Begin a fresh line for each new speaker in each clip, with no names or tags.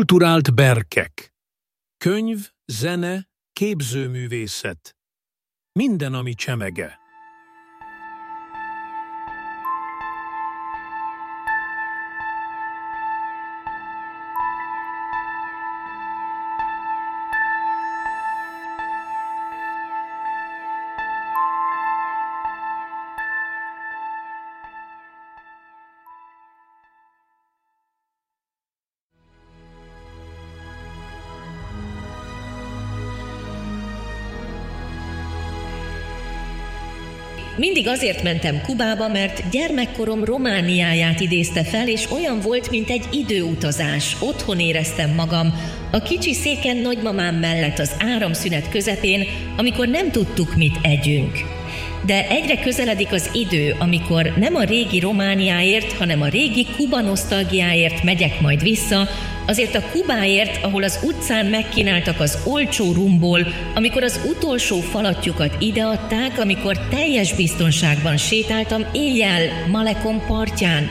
Kulturált berkek. Könyv, zene, képzőművészet. Minden, ami csemege.
Mindig azért mentem Kubába, mert gyermekkorom Romániáját idézte fel, és olyan volt, mint egy időutazás. Otthon éreztem magam, a kicsi széken nagymamám mellett az áramszünet közepén, amikor nem tudtuk, mit együnk. De egyre közeledik az idő, amikor nem a régi Romániáért, hanem a régi Kuba nosztalgiáért megyek majd vissza, Azért a Kubáért, ahol az utcán megkínáltak az olcsó rumból, amikor az utolsó falatjukat ideadták, amikor teljes biztonságban sétáltam éjjel Malekon partján,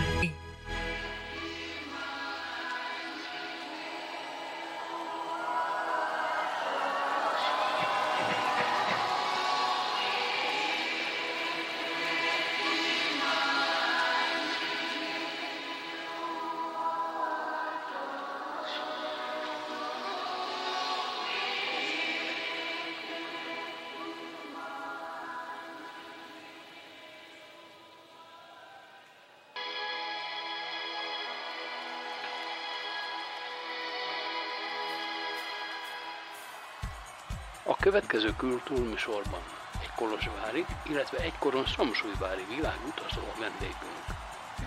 következő kultúrműsorban egy Kolozsvári, illetve egykoron Szomsúlyvári világutazó a vendégünk.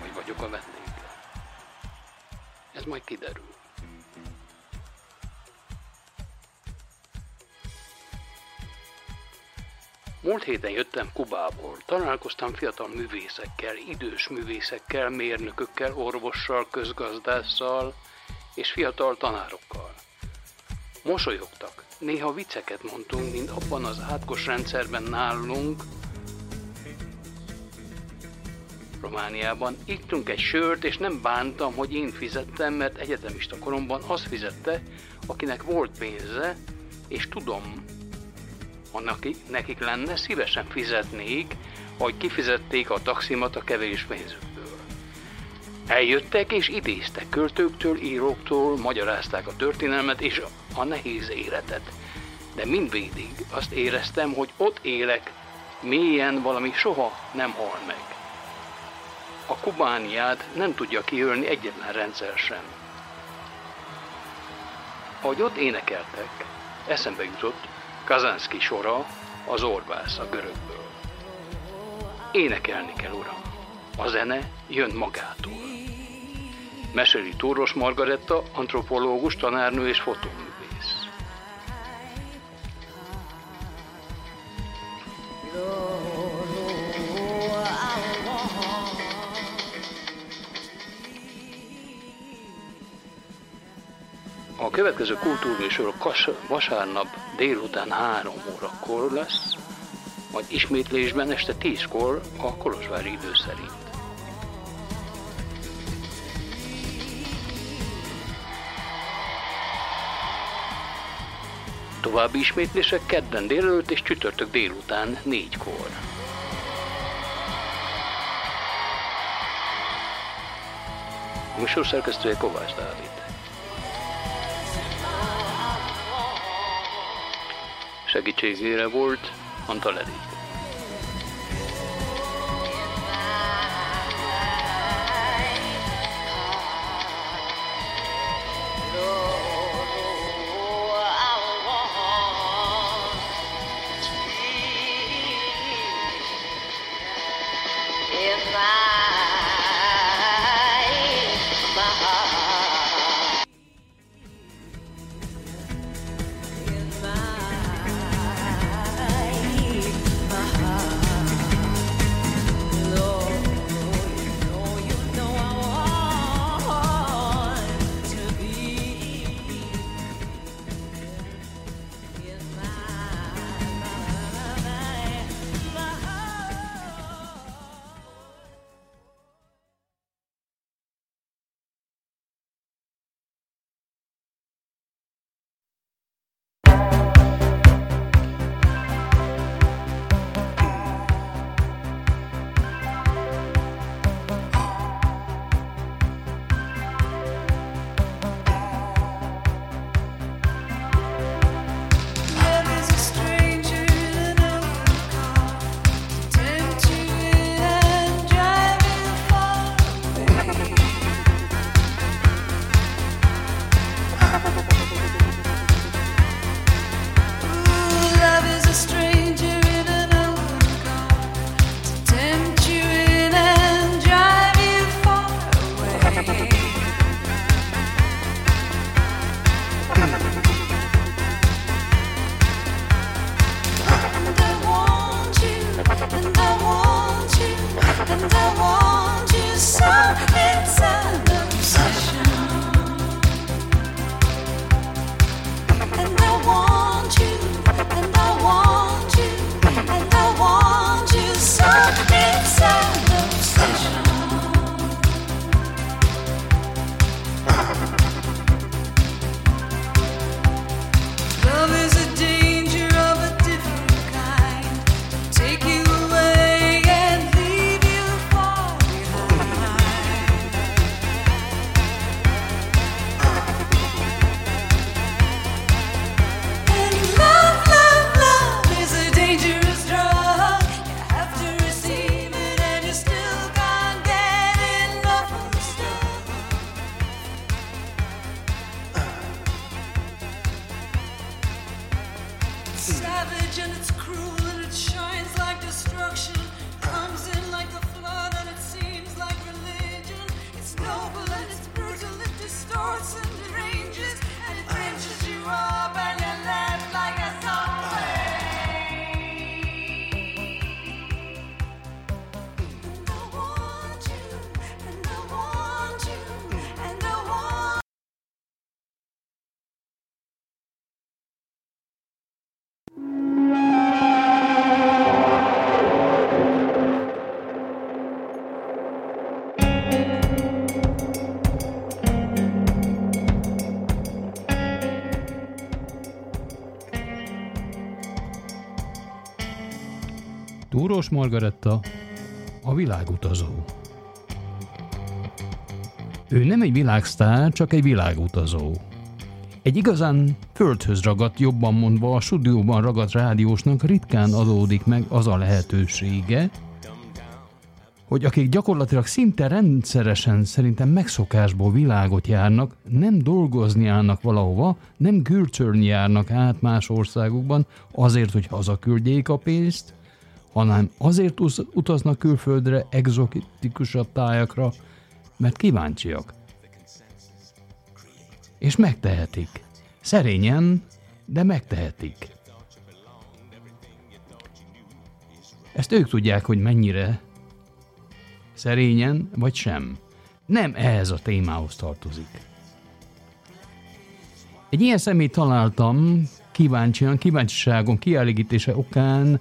Vagy vagyok a vendége. Ez majd kiderül. Múlt héten jöttem Kubából, találkoztam fiatal művészekkel, idős művészekkel, mérnökökkel, orvossal, közgazdásszal és fiatal tanárokkal. Mosolyogtak, néha vicceket mondtunk, mint abban az átkos rendszerben nálunk, Romániában. Ittunk egy sört, és nem bántam, hogy én fizettem, mert egyetemista koromban az fizette, akinek volt pénze, és tudom, ha nekik lenne, szívesen fizetnék, hogy kifizették a taximat a kevés pénzükből. Eljöttek és idéztek költőktől, íróktól, magyarázták a történelmet és a nehéz életet. De mindvégig azt éreztem, hogy ott élek, mélyen valami soha nem hal meg. A kubániát nem tudja kiölni egyetlen rendszer sem. Ahogy ott énekeltek, eszembe jutott Kazanszki sora, az orvász a görögből. Énekelni kell, uram. A zene jön magától. Meséli Túros Margaretta, antropológus, tanárnő és fotóművész. A következő kultúrműsor vasárnap délután 3 órakor lesz, majd ismétlésben este 10-kor a Kolozsvári idő szerint. További ismétlések kedden délelőtt és csütörtök délután 4-kor. A műsor szerkesztője Kovács Dávid. Segítségére volt Antal Edith. Túrós Margaretta a világutazó. Ő nem egy világsztár, csak egy világutazó. Egy igazán földhöz ragadt, jobban mondva a stúdióban ragadt rádiósnak ritkán adódik meg az a lehetősége, hogy akik gyakorlatilag szinte rendszeresen szerintem megszokásból világot járnak, nem dolgozni állnak valahova, nem gürcsölni járnak át más országokban azért, hogy hazaküldjék a pénzt, hanem azért utaznak külföldre, exotikusabb tájakra, mert kíváncsiak. És megtehetik. Szerényen, de megtehetik. Ezt ők tudják, hogy mennyire szerényen vagy sem. Nem ehhez a témához tartozik. Egy ilyen személyt találtam kíváncsian, kíváncsiságon kielégítése okán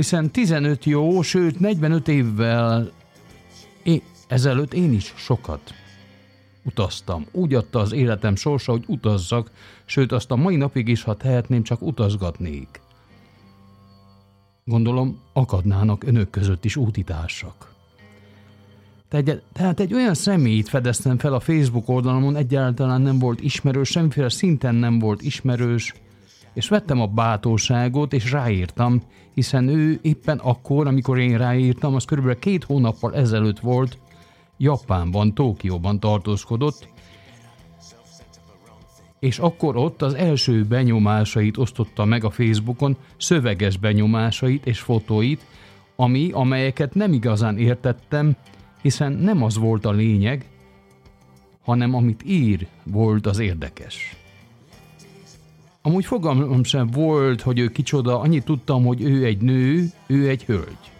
hiszen 15 jó, sőt 45 évvel én, ezelőtt én is sokat utaztam. Úgy adta az életem sorsa, hogy utazzak, sőt azt a mai napig is, ha tehetném, csak utazgatnék. Gondolom, akadnának önök között is útitársak. Tehát egy olyan személyt fedeztem fel a Facebook oldalamon, egyáltalán nem volt ismerős, semmiféle szinten nem volt ismerős, és vettem a bátorságot, és ráírtam, hiszen ő éppen akkor, amikor én ráírtam, az körülbelül két hónappal ezelőtt volt, Japánban, Tókióban tartózkodott, és akkor ott az első benyomásait osztotta meg a Facebookon, szöveges benyomásait és fotóit, ami, amelyeket nem igazán értettem, hiszen nem az volt a lényeg, hanem amit ír volt az érdekes. Amúgy fogalmam sem volt, hogy ő kicsoda, annyit tudtam, hogy ő egy nő, ő egy hölgy.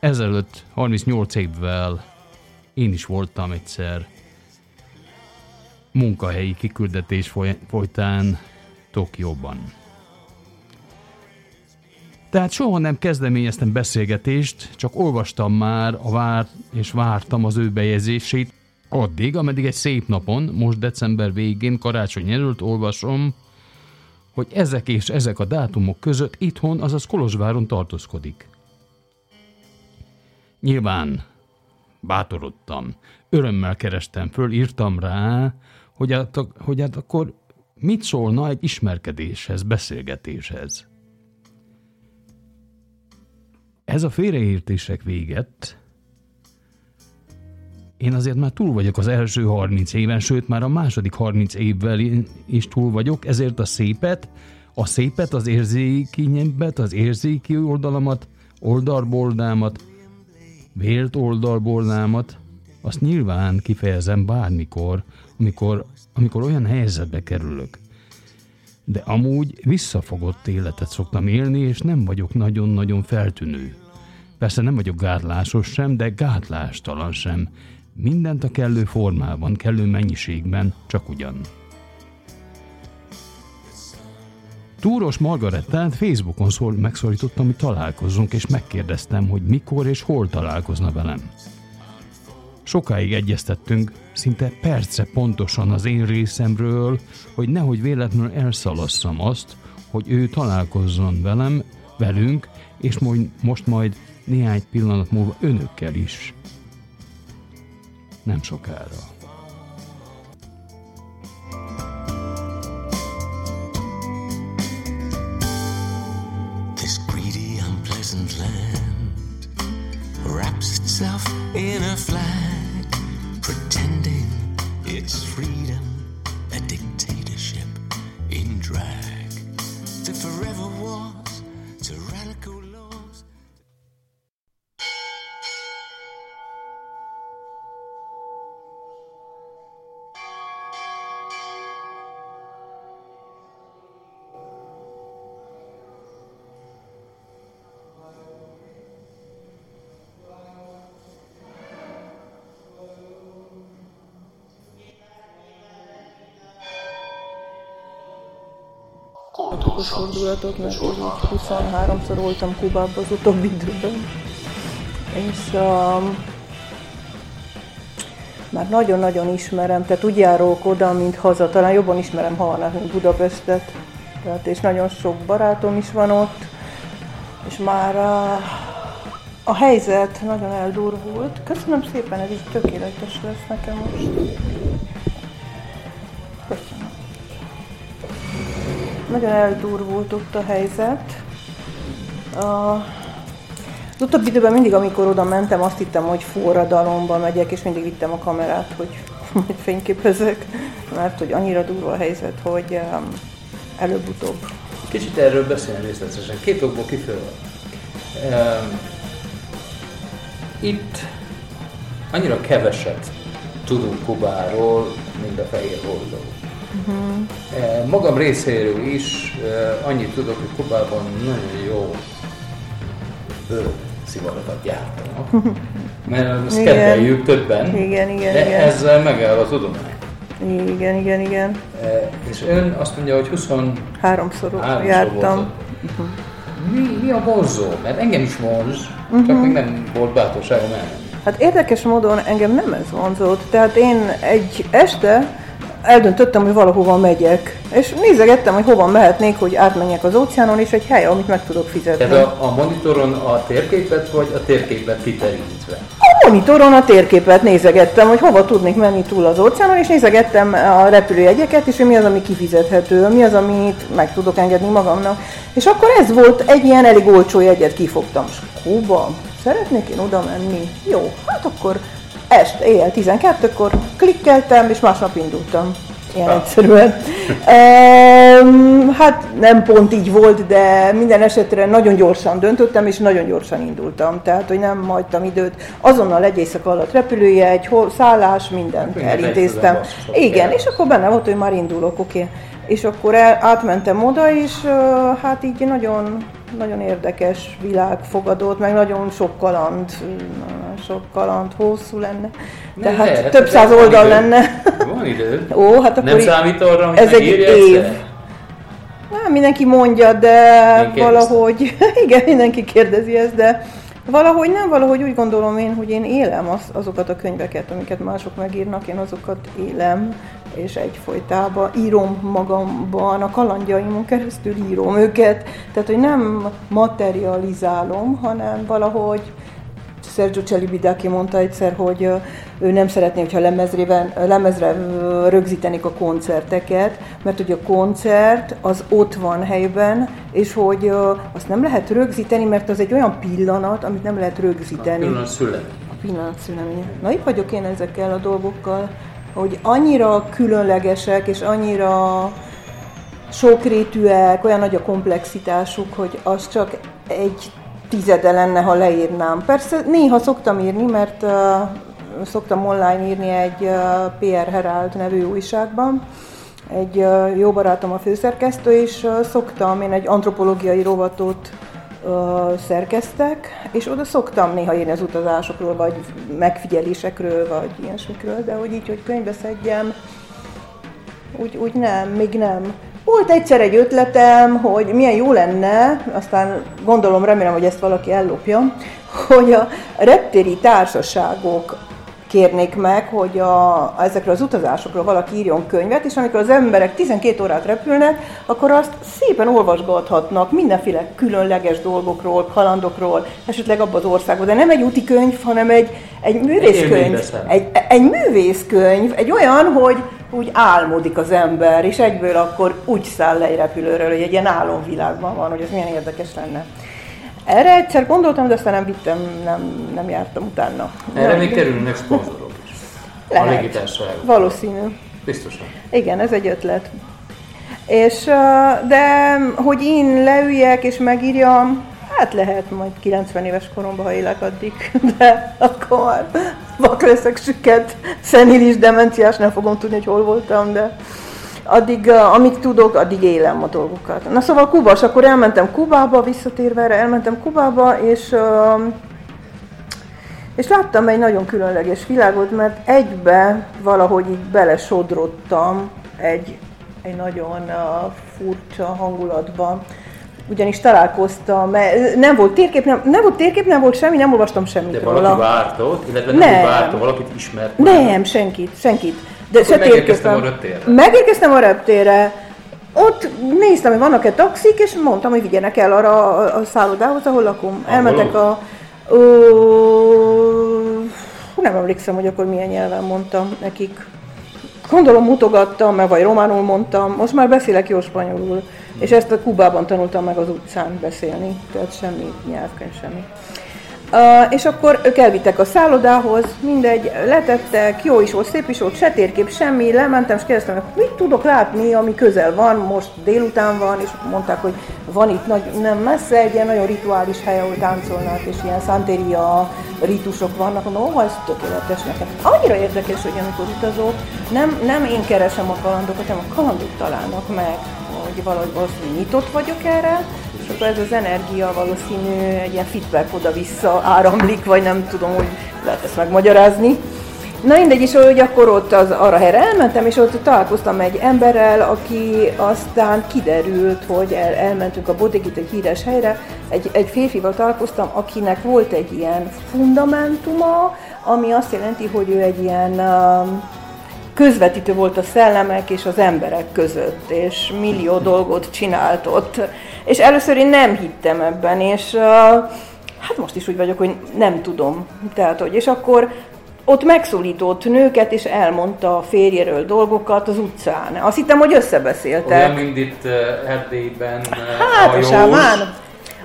Ezelőtt 38 évvel én is voltam egyszer munkahelyi kiküldetés folytán Tokióban. Tehát soha nem kezdeményeztem beszélgetést, csak olvastam már a vár és vártam az ő bejegyzését, Addig, ameddig egy szép napon, most december végén, karácsony előtt olvasom, hogy ezek és ezek a dátumok között itthon, azaz Kolozsváron tartózkodik. Nyilván bátorodtam, örömmel kerestem föl, írtam rá, hogy hát, hogy hát akkor mit szólna egy ismerkedéshez, beszélgetéshez. Ez a félreértések véget, én azért már túl vagyok az első 30 éven, sőt már a második 30 évvel is túl vagyok, ezért a szépet, a szépet, az érzékinyebbet, az érzéki oldalamat, oldalboldámat, vélt oldalboldámat, azt nyilván kifejezem bármikor, amikor, amikor olyan helyzetbe kerülök. De amúgy visszafogott életet szoktam élni, és nem vagyok nagyon-nagyon feltűnő. Persze nem vagyok gátlásos sem, de gátlástalan sem, Mindent a kellő formában, kellő mennyiségben, csak ugyan. Túros Margarettát Facebookon szól, megszólítottam, hogy találkozzunk, és megkérdeztem, hogy mikor és hol találkozna velem. Sokáig egyeztettünk, szinte perce pontosan az én részemről, hogy nehogy véletlenül elszalasszam azt, hogy ő találkozzon velem, velünk, és most majd néhány pillanat múlva önökkel is nem sokára. This greedy, unpleasant land wraps itself in a flag, pretending it's freedom, a dictatorship in drag.
to forever
Kultuszos fordulatok, mert úgy 23-szor voltam Kubában az utóbbi időben. És um, már nagyon-nagyon ismerem, tehát úgy járok oda, mint haza, talán jobban ismerem Halnát, mint Budapestet. Tehát, és nagyon sok barátom is van ott, és már a, a helyzet nagyon eldurvult. Köszönöm szépen, ez így tökéletes lesz nekem most. Nagyon eldurvult ott a helyzet. A, az utóbbi időben mindig, amikor oda mentem, azt hittem, hogy forradalomba megyek, és mindig vittem a kamerát, hogy majd fényképezek, mert hogy annyira durva a helyzet, hogy um, előbb-utóbb.
Kicsit erről beszélni részletesen. Két okból kifolyólag. Um, itt annyira keveset tudunk Kubáról, mint a fehér holdról. Uh-huh. Magam részéről is uh, annyit tudok, hogy Kubában nagyon jó szivarakat gyártanak. Mert azt
Igen.
kedveljük többen.
Igen, igen,
de
igen.
ezzel megáll a tudomány.
Igen, igen, igen.
E, És ön azt mondja, hogy 20
Háromszor
háromszor
jártam.
volt. Mi, mi a vonzó? Mert engem is vonz, csak még nem volt bátorságom elmenni.
Hát érdekes módon engem nem ez vonzott. Tehát én egy este eldöntöttem, hogy valahova megyek. És nézegettem, hogy hova mehetnék, hogy átmenjek az óceánon, és egy hely, amit meg tudok fizetni.
Tehát a, a monitoron a térképet, vagy a térképet kiterítve?
A monitoron a térképet nézegettem, hogy hova tudnék menni túl az óceánon, és nézegettem a repülőjegyeket, és hogy mi az, ami kifizethető, mi az, amit meg tudok engedni magamnak. És akkor ez volt, egy ilyen elég olcsó jegyet kifogtam. És Kuba, szeretnék én oda menni? Jó, hát akkor este, éjjel 12-kor klikkeltem, és másnap indultam. Ilyen egyszerűen. Ehm, hát nem pont így volt, de minden esetre nagyon gyorsan döntöttem, és nagyon gyorsan indultam. Tehát, hogy nem hagytam időt. Azonnal egy éjszaka alatt repülőjegy, hol, szállás, mindent
Mindent
elintéztem. Igen, és akkor benne volt, hogy már indulok, oké. Okay. És akkor el, átmentem oda, és uh, hát így nagyon, nagyon érdekes világ fogadott, meg nagyon sok kaland, sok kaland, hosszú lenne.
Ne,
Tehát
ne,
több száz oldal
idő.
lenne.
Van idő.
Ó, hát akkor
Nem számít arra, hogy
ez egy év. Nem, mindenki mondja, de valahogy, igen, mindenki kérdezi ezt, de valahogy nem, valahogy úgy gondolom én, hogy én élem az, azokat a könyveket, amiket mások megírnak, én azokat élem, és egyfolytában írom magamban, a kalandjaimon keresztül írom őket, tehát hogy nem materializálom, hanem valahogy Sergio Celibidache mondta egyszer, hogy ő nem szeretné, hogyha lemezrében, lemezre ö, rögzítenik a koncerteket, mert hogy a koncert az ott van helyben, és hogy azt nem lehet rögzíteni, mert az egy olyan pillanat, amit nem lehet rögzíteni.
Pillanat szület.
A pillanat szüleménye. Na itt vagyok én ezekkel a dolgokkal, hogy annyira különlegesek, és annyira sokrétűek, olyan nagy a komplexitásuk, hogy az csak egy tizede lenne, ha leírnám. Persze néha szoktam írni, mert uh, szoktam online írni egy uh, PR Herald nevű újságban. Egy jó barátom a főszerkesztő, és szoktam, én egy antropológiai rovatot uh, szerkeztek, és oda szoktam néha írni az utazásokról, vagy megfigyelésekről, vagy ilyesmikről, de hogy így, hogy könyvbe szedjem, úgy, úgy nem, még nem. Volt egyszer egy ötletem, hogy milyen jó lenne, aztán gondolom, remélem, hogy ezt valaki ellopja, hogy a reptéri társaságok kérnék meg, hogy a, ezekről az utazásokról valaki írjon könyvet, és amikor az emberek 12 órát repülnek, akkor azt szépen olvasgathatnak mindenféle különleges dolgokról, kalandokról, esetleg abban az országban. De nem egy úti könyv, hanem egy, egy művészkönyv.
élménybeszélő.
Egy, egy művészkönyv, egy olyan, hogy úgy álmodik az ember, és egyből akkor úgy száll le egy repülőről, hogy egy ilyen álomvilágban van, hogy ez milyen érdekes lenne. Erre egyszer gondoltam, de aztán nem vittem, nem, nem jártam utána.
Erre
Na,
még kerülnek szponzorok is. A
Lehet.
légitársaságok.
Valószínű.
Biztosan.
Igen, ez egy ötlet. És, de hogy én leüljek és megírjam, hát lehet majd 90 éves koromban, ha élek addig, de akkor már vak leszek süket, szenilis, demenciás, nem fogom tudni, hogy hol voltam, de addig, amíg tudok, addig élem a dolgokat. Na szóval Kuba, és akkor elmentem Kubába, visszatérve erre, elmentem Kubába, és és láttam egy nagyon különleges világot, mert egybe valahogy így belesodrottam egy, egy nagyon furcsa hangulatba. Ugyanis találkoztam, mert nem volt térkép, nem, nem volt térkép, nem volt semmi, nem olvastam semmit
De
róla.
valaki várta ott, illetve nem,
Nem.
nem. várta, valakit ismert.
Nem, senkit, senkit. De
Akkor megérkeztem a reptérre.
Megérkeztem a reptérre. Ott néztem, hogy vannak-e taxik, és mondtam, hogy vigyenek el arra a, szállodához, ahol lakom.
Ahol?
Elmentek a... Ö, nem emlékszem, hogy akkor milyen nyelven mondtam nekik. Gondolom mutogattam, meg vagy románul mondtam, most már beszélek jó spanyolul. És ezt a Kubában tanultam meg az utcán beszélni, tehát semmi nyelvkönyv, semmi. És akkor ők elvittek a szállodához, mindegy, letettek, jó is volt, szép is volt, se térkép, semmi, lementem, és kérdeztem, hogy mit tudok látni, ami közel van, most délután van, és mondták, hogy van itt nagy, nem messze egy ilyen nagyon rituális hely, ahol táncolnak, és ilyen szantéria ritusok vannak, mondom, ó, ez tökéletes nekem. Annyira érdekes, hogy amikor utazok, nem, nem én keresem a kalandokat, hanem a kalandok találnak meg, hogy valahogy valószínűleg nyitott vagyok erre, és akkor ez az energia valószínű egy ilyen feedback oda-vissza áramlik, vagy nem tudom, hogy lehet ezt megmagyarázni. Na mindegy is, hogy akkor ott az, arra helyre elmentem, és ott találkoztam egy emberrel, aki aztán kiderült, hogy el, elmentünk a Bodegit egy híres helyre, egy, egy férfival találkoztam, akinek volt egy ilyen fundamentuma, ami azt jelenti, hogy ő egy ilyen um, közvetítő volt a szellemek és az emberek között, és millió dolgot csinált ott. És először én nem hittem ebben, és uh, hát most is úgy vagyok, hogy nem tudom. Tehát, hogy, és akkor ott megszólított nőket, és elmondta a férjéről dolgokat az utcán. Azt hittem, hogy összebeszéltek.
Olyan, mint itt uh, Erdélyben uh,
Hát a
hajós.
sámán.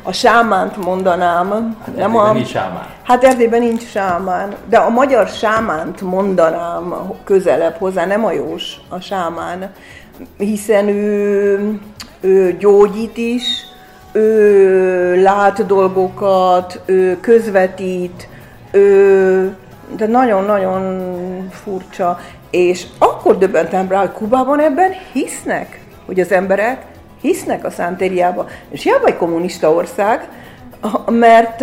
A sámánt mondanám.
Hát Erdélyben nincs sámán.
Hát Erdélyben nincs sámán, de a magyar sámánt mondanám közelebb hozzá, nem a jós, a sámán, hiszen ő, ő gyógyít is, ő lát dolgokat, ő közvetít, ő, de nagyon-nagyon furcsa. És akkor döbbentem rá, hogy Kubában ebben hisznek, hogy az emberek hisznek a szántériába. És hiába egy kommunista ország, mert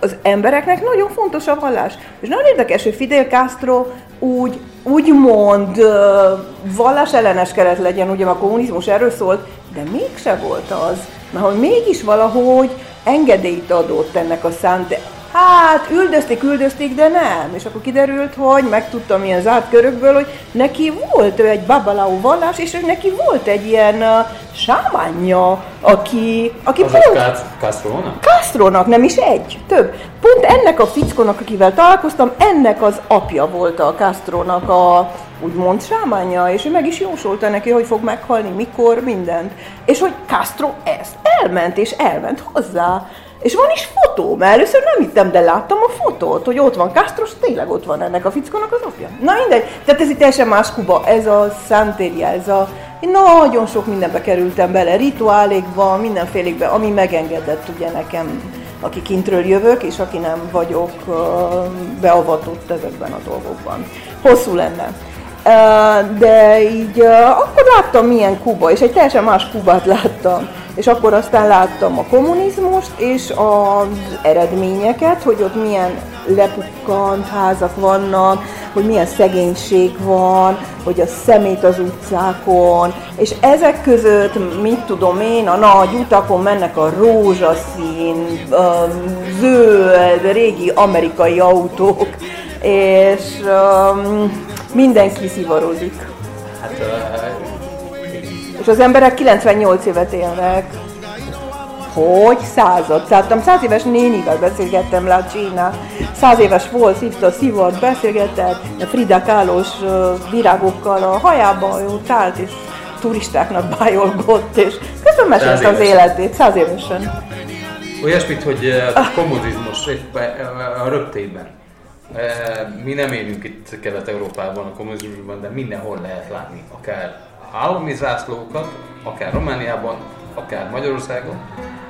az embereknek nagyon fontos a vallás. És nagyon érdekes, hogy Fidel Castro úgy, úgymond ö, vallás ellenes kellett legyen, ugye a kommunizmus erről szólt, de mégse volt az, mert hogy mégis valahogy engedélyt adott ennek a szánt. Hát, üldözték, üldözték, de nem. És akkor kiderült, hogy megtudtam ilyen zárt körökből, hogy neki volt egy babaláó vallás, és neki volt egy ilyen uh, sámánja, aki, aki
Az
pont...
egy Castro-nak?
Castrónak, nem is egy, több. Pont ennek a fickónak, akivel találkoztam, ennek az apja volt a Castrónak a úgymond sámánja, és ő meg is jósolta neki, hogy fog meghalni, mikor, mindent. És hogy Castro ezt elment, és elment hozzá. És van is fotó, mert először nem hittem, de láttam a fotót, hogy ott van Castro, és tényleg ott van ennek a fickónak az apja. Na mindegy, tehát ez itt teljesen más Kuba, ez a Santeria, ez a... Én nagyon sok mindenbe kerültem bele, rituálékba, mindenfélékbe, ami megengedett ugye nekem, aki kintről jövök, és aki nem vagyok beavatott ezekben a dolgokban. Hosszú lenne. De így akkor láttam milyen Kuba, és egy teljesen más Kubát láttam. És akkor aztán láttam a kommunizmust, és az eredményeket, hogy ott milyen lepukkant házak vannak, hogy milyen szegénység van, hogy a szemét az utcákon, és ezek között, mit tudom én, a nagy utakon mennek a rózsaszín, zöld, régi amerikai autók, és um, mindenki szivarozik.
Hát, uh,
És az emberek 98 évet élnek. Hogy? Század. Láttam, száz éves nénivel beszélgettem La Cina. Száz éves volt, szívta a szivart, beszélgetett, a Frida Kahlos ö, virágokkal a hajába, ott állt, és turistáknak bájolgott, és közben mesélt
Száz
az életét, száz évesen.
Olyasmit, hogy uh, a kommunizmus épp, uh, a röptében. Mi nem élünk itt Kelet-Európában a kommunizmusban, de mindenhol lehet látni akár állami zászlókat, akár Romániában, akár Magyarországon,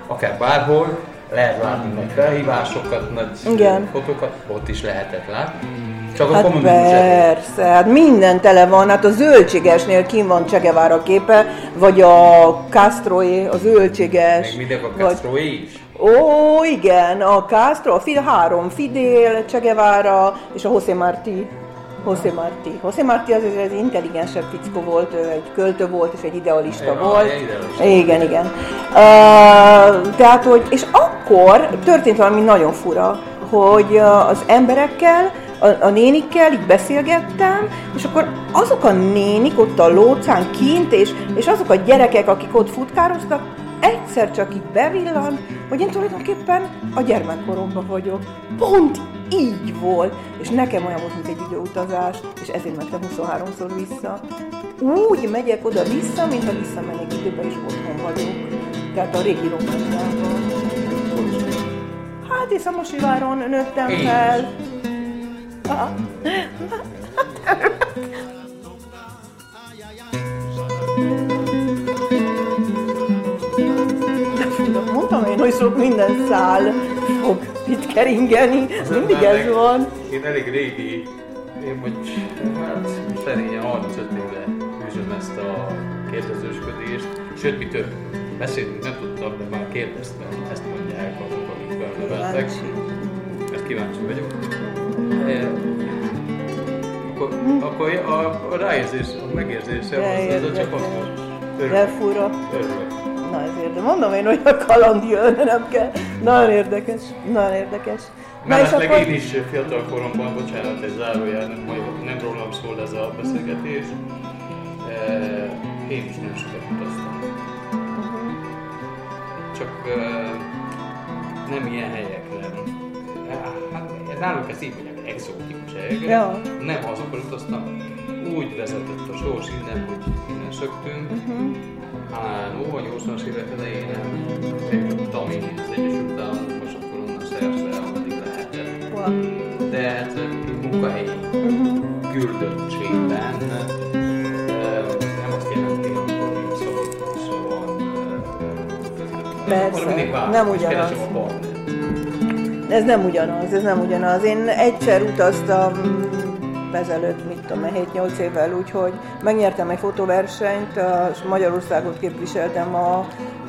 akár bárhol, lehet látni nagy felhívásokat, nagy
Igen.
fotókat, ott is lehetett látni. Csak a
Hát
kommunizmus elég.
persze, hát minden tele van, hát a zöldségesnél kim van Che Guevara képe, vagy a Castroé, a zöldséges.
Még mindig a
vagy-
Castro is.
Ó, igen, a Castro, a Fidel, három, Fidel, Che Guevara és a José Martí. José Martí. José Martí az egy intelligensebb fickó volt, ő egy költő volt és egy idealista
Igen,
volt.
egy idealista.
Igen, igen. Uh, tehát, hogy, és akkor történt valami nagyon fura, hogy az emberekkel, a, a nénikkel így beszélgettem, és akkor azok a nénik ott a lócán kint, és, és azok a gyerekek, akik ott futkároztak, egyszer csak így bevillant, hogy én tulajdonképpen a gyermekkoromban vagyok. Pont így volt. És nekem olyan volt, mint egy időutazás, és ezért mentem 23-szor vissza. Úgy megyek oda-vissza, mintha visszamennék időbe, és otthon vagyok. Tehát a régi Romániában. Hát, és a Mosiváron nőttem
Én
fel. Ah. De mondtam én, hogy sok minden szál fog itt keringeni. Mindig ez
Meg
van.
Én elég régi, én vagy, hát szerényen 35 éve űzöm ezt a kérdezősködést. Sőt, mi több, beszéltünk, nem tudtam, de már kérdeztem, ezt mondják azok, akik felneveltek. Ezt kíváncsi vagyok. E, akkor, akkor a, a ráérzés, a megérzése, az, az csak hasznos.
De fura.
Örülök.
Na ezért, de mondom én, hogy a kaland jön, nem kell. Nagyon érdekes, nagyon érdekes.
Mellesleg
akkor...
én is fiatal koromban, bocsánat, egy zárójel, nem, majd nem rólam szól ez a beszélgetés. Eh, Én is nem sokat utaztam. Csak eh, nem ilyen helyekre. Eh, Hát nálunk ezt így mondják, exotikus helyekre.
Ja.
Nem azokon utaztam. Úgy vezetett a sors innen, hogy innen szöktünk.
Mhm.
A 80-as évek elején nem Tami az Egyesült Államokban, és akkor onnan szerze, ameddig lehetett.
Wow.
De hát munkahelyi
Mhm.
küldöttségben nem azt jelenti,
Persze,
mindig
nem ugyanaz. Ez nem ugyanaz, ez nem ugyanaz. Én egyszer utaztam ezelőtt, mit tudom, 7-8 évvel, úgyhogy megnyertem egy fotóversenyt, és Magyarországot képviseltem, a,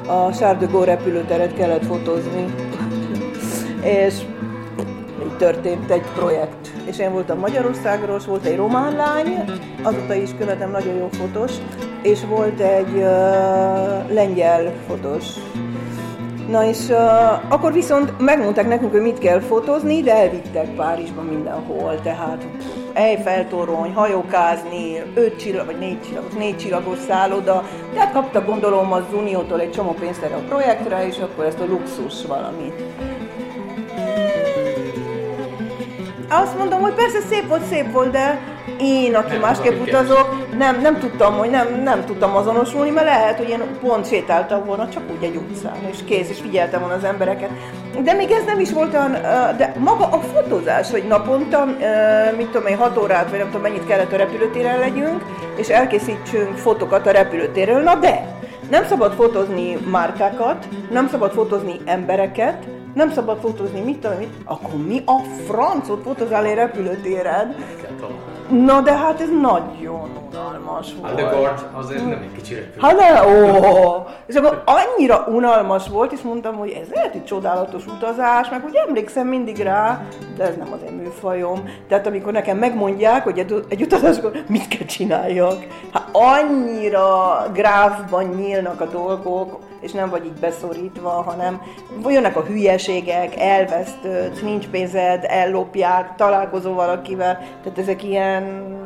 a Gaulle repülőteret kellett fotózni. és így történt egy projekt. És én voltam Magyarországról, volt egy román lány, azóta is követem, nagyon jó fotós, és volt egy uh, lengyel fotós, Na és uh, akkor viszont megmondták nekünk, hogy mit kell fotózni, de elvittek Párizsba mindenhol, tehát Eiffel torony, hajókázni, öt csillag, vagy négy csillagos, négy csillagos szálloda, tehát kaptak gondolom az Uniótól egy csomó pénzt erre a projektre, és akkor ezt a luxus valamit. Azt mondom, hogy persze szép volt, szép volt, de én, aki
Nem,
másképp utazok, nem, nem tudtam, hogy nem, nem tudtam azonosulni, mert lehet, hogy én pont sétáltam volna csak úgy egy utcán, és kész, és figyeltem volna az embereket. De még ez nem is volt olyan, de maga a fotózás, hogy naponta, mit tudom én, 6 órát, vagy nem tudom mennyit kellett a repülőtéren legyünk, és elkészítsünk fotókat a repülőtérről, na de! Nem szabad fotózni márkákat, nem szabad fotózni embereket, nem szabad fotózni mit tudom, én, mit, akkor mi a francot fotózál egy repülőtéren?
Találni.
Na de hát ez nagyon unalmas
Hát de
volt.
Gord azért nem egy kicsi repülő.
Hát ne, ó! És akkor annyira unalmas volt, és mondtam, hogy ez lehet egy csodálatos utazás, meg hogy emlékszem mindig rá, de ez nem az én műfajom. Tehát amikor nekem megmondják, hogy egy, utazáskor mit kell csináljak, hát annyira grávban nyílnak a dolgok, és nem vagy így beszorítva, hanem jönnek a hülyeségek, elvesztődsz, nincs pénzed, ellopják, találkozol valakivel, tehát ezek ilyen,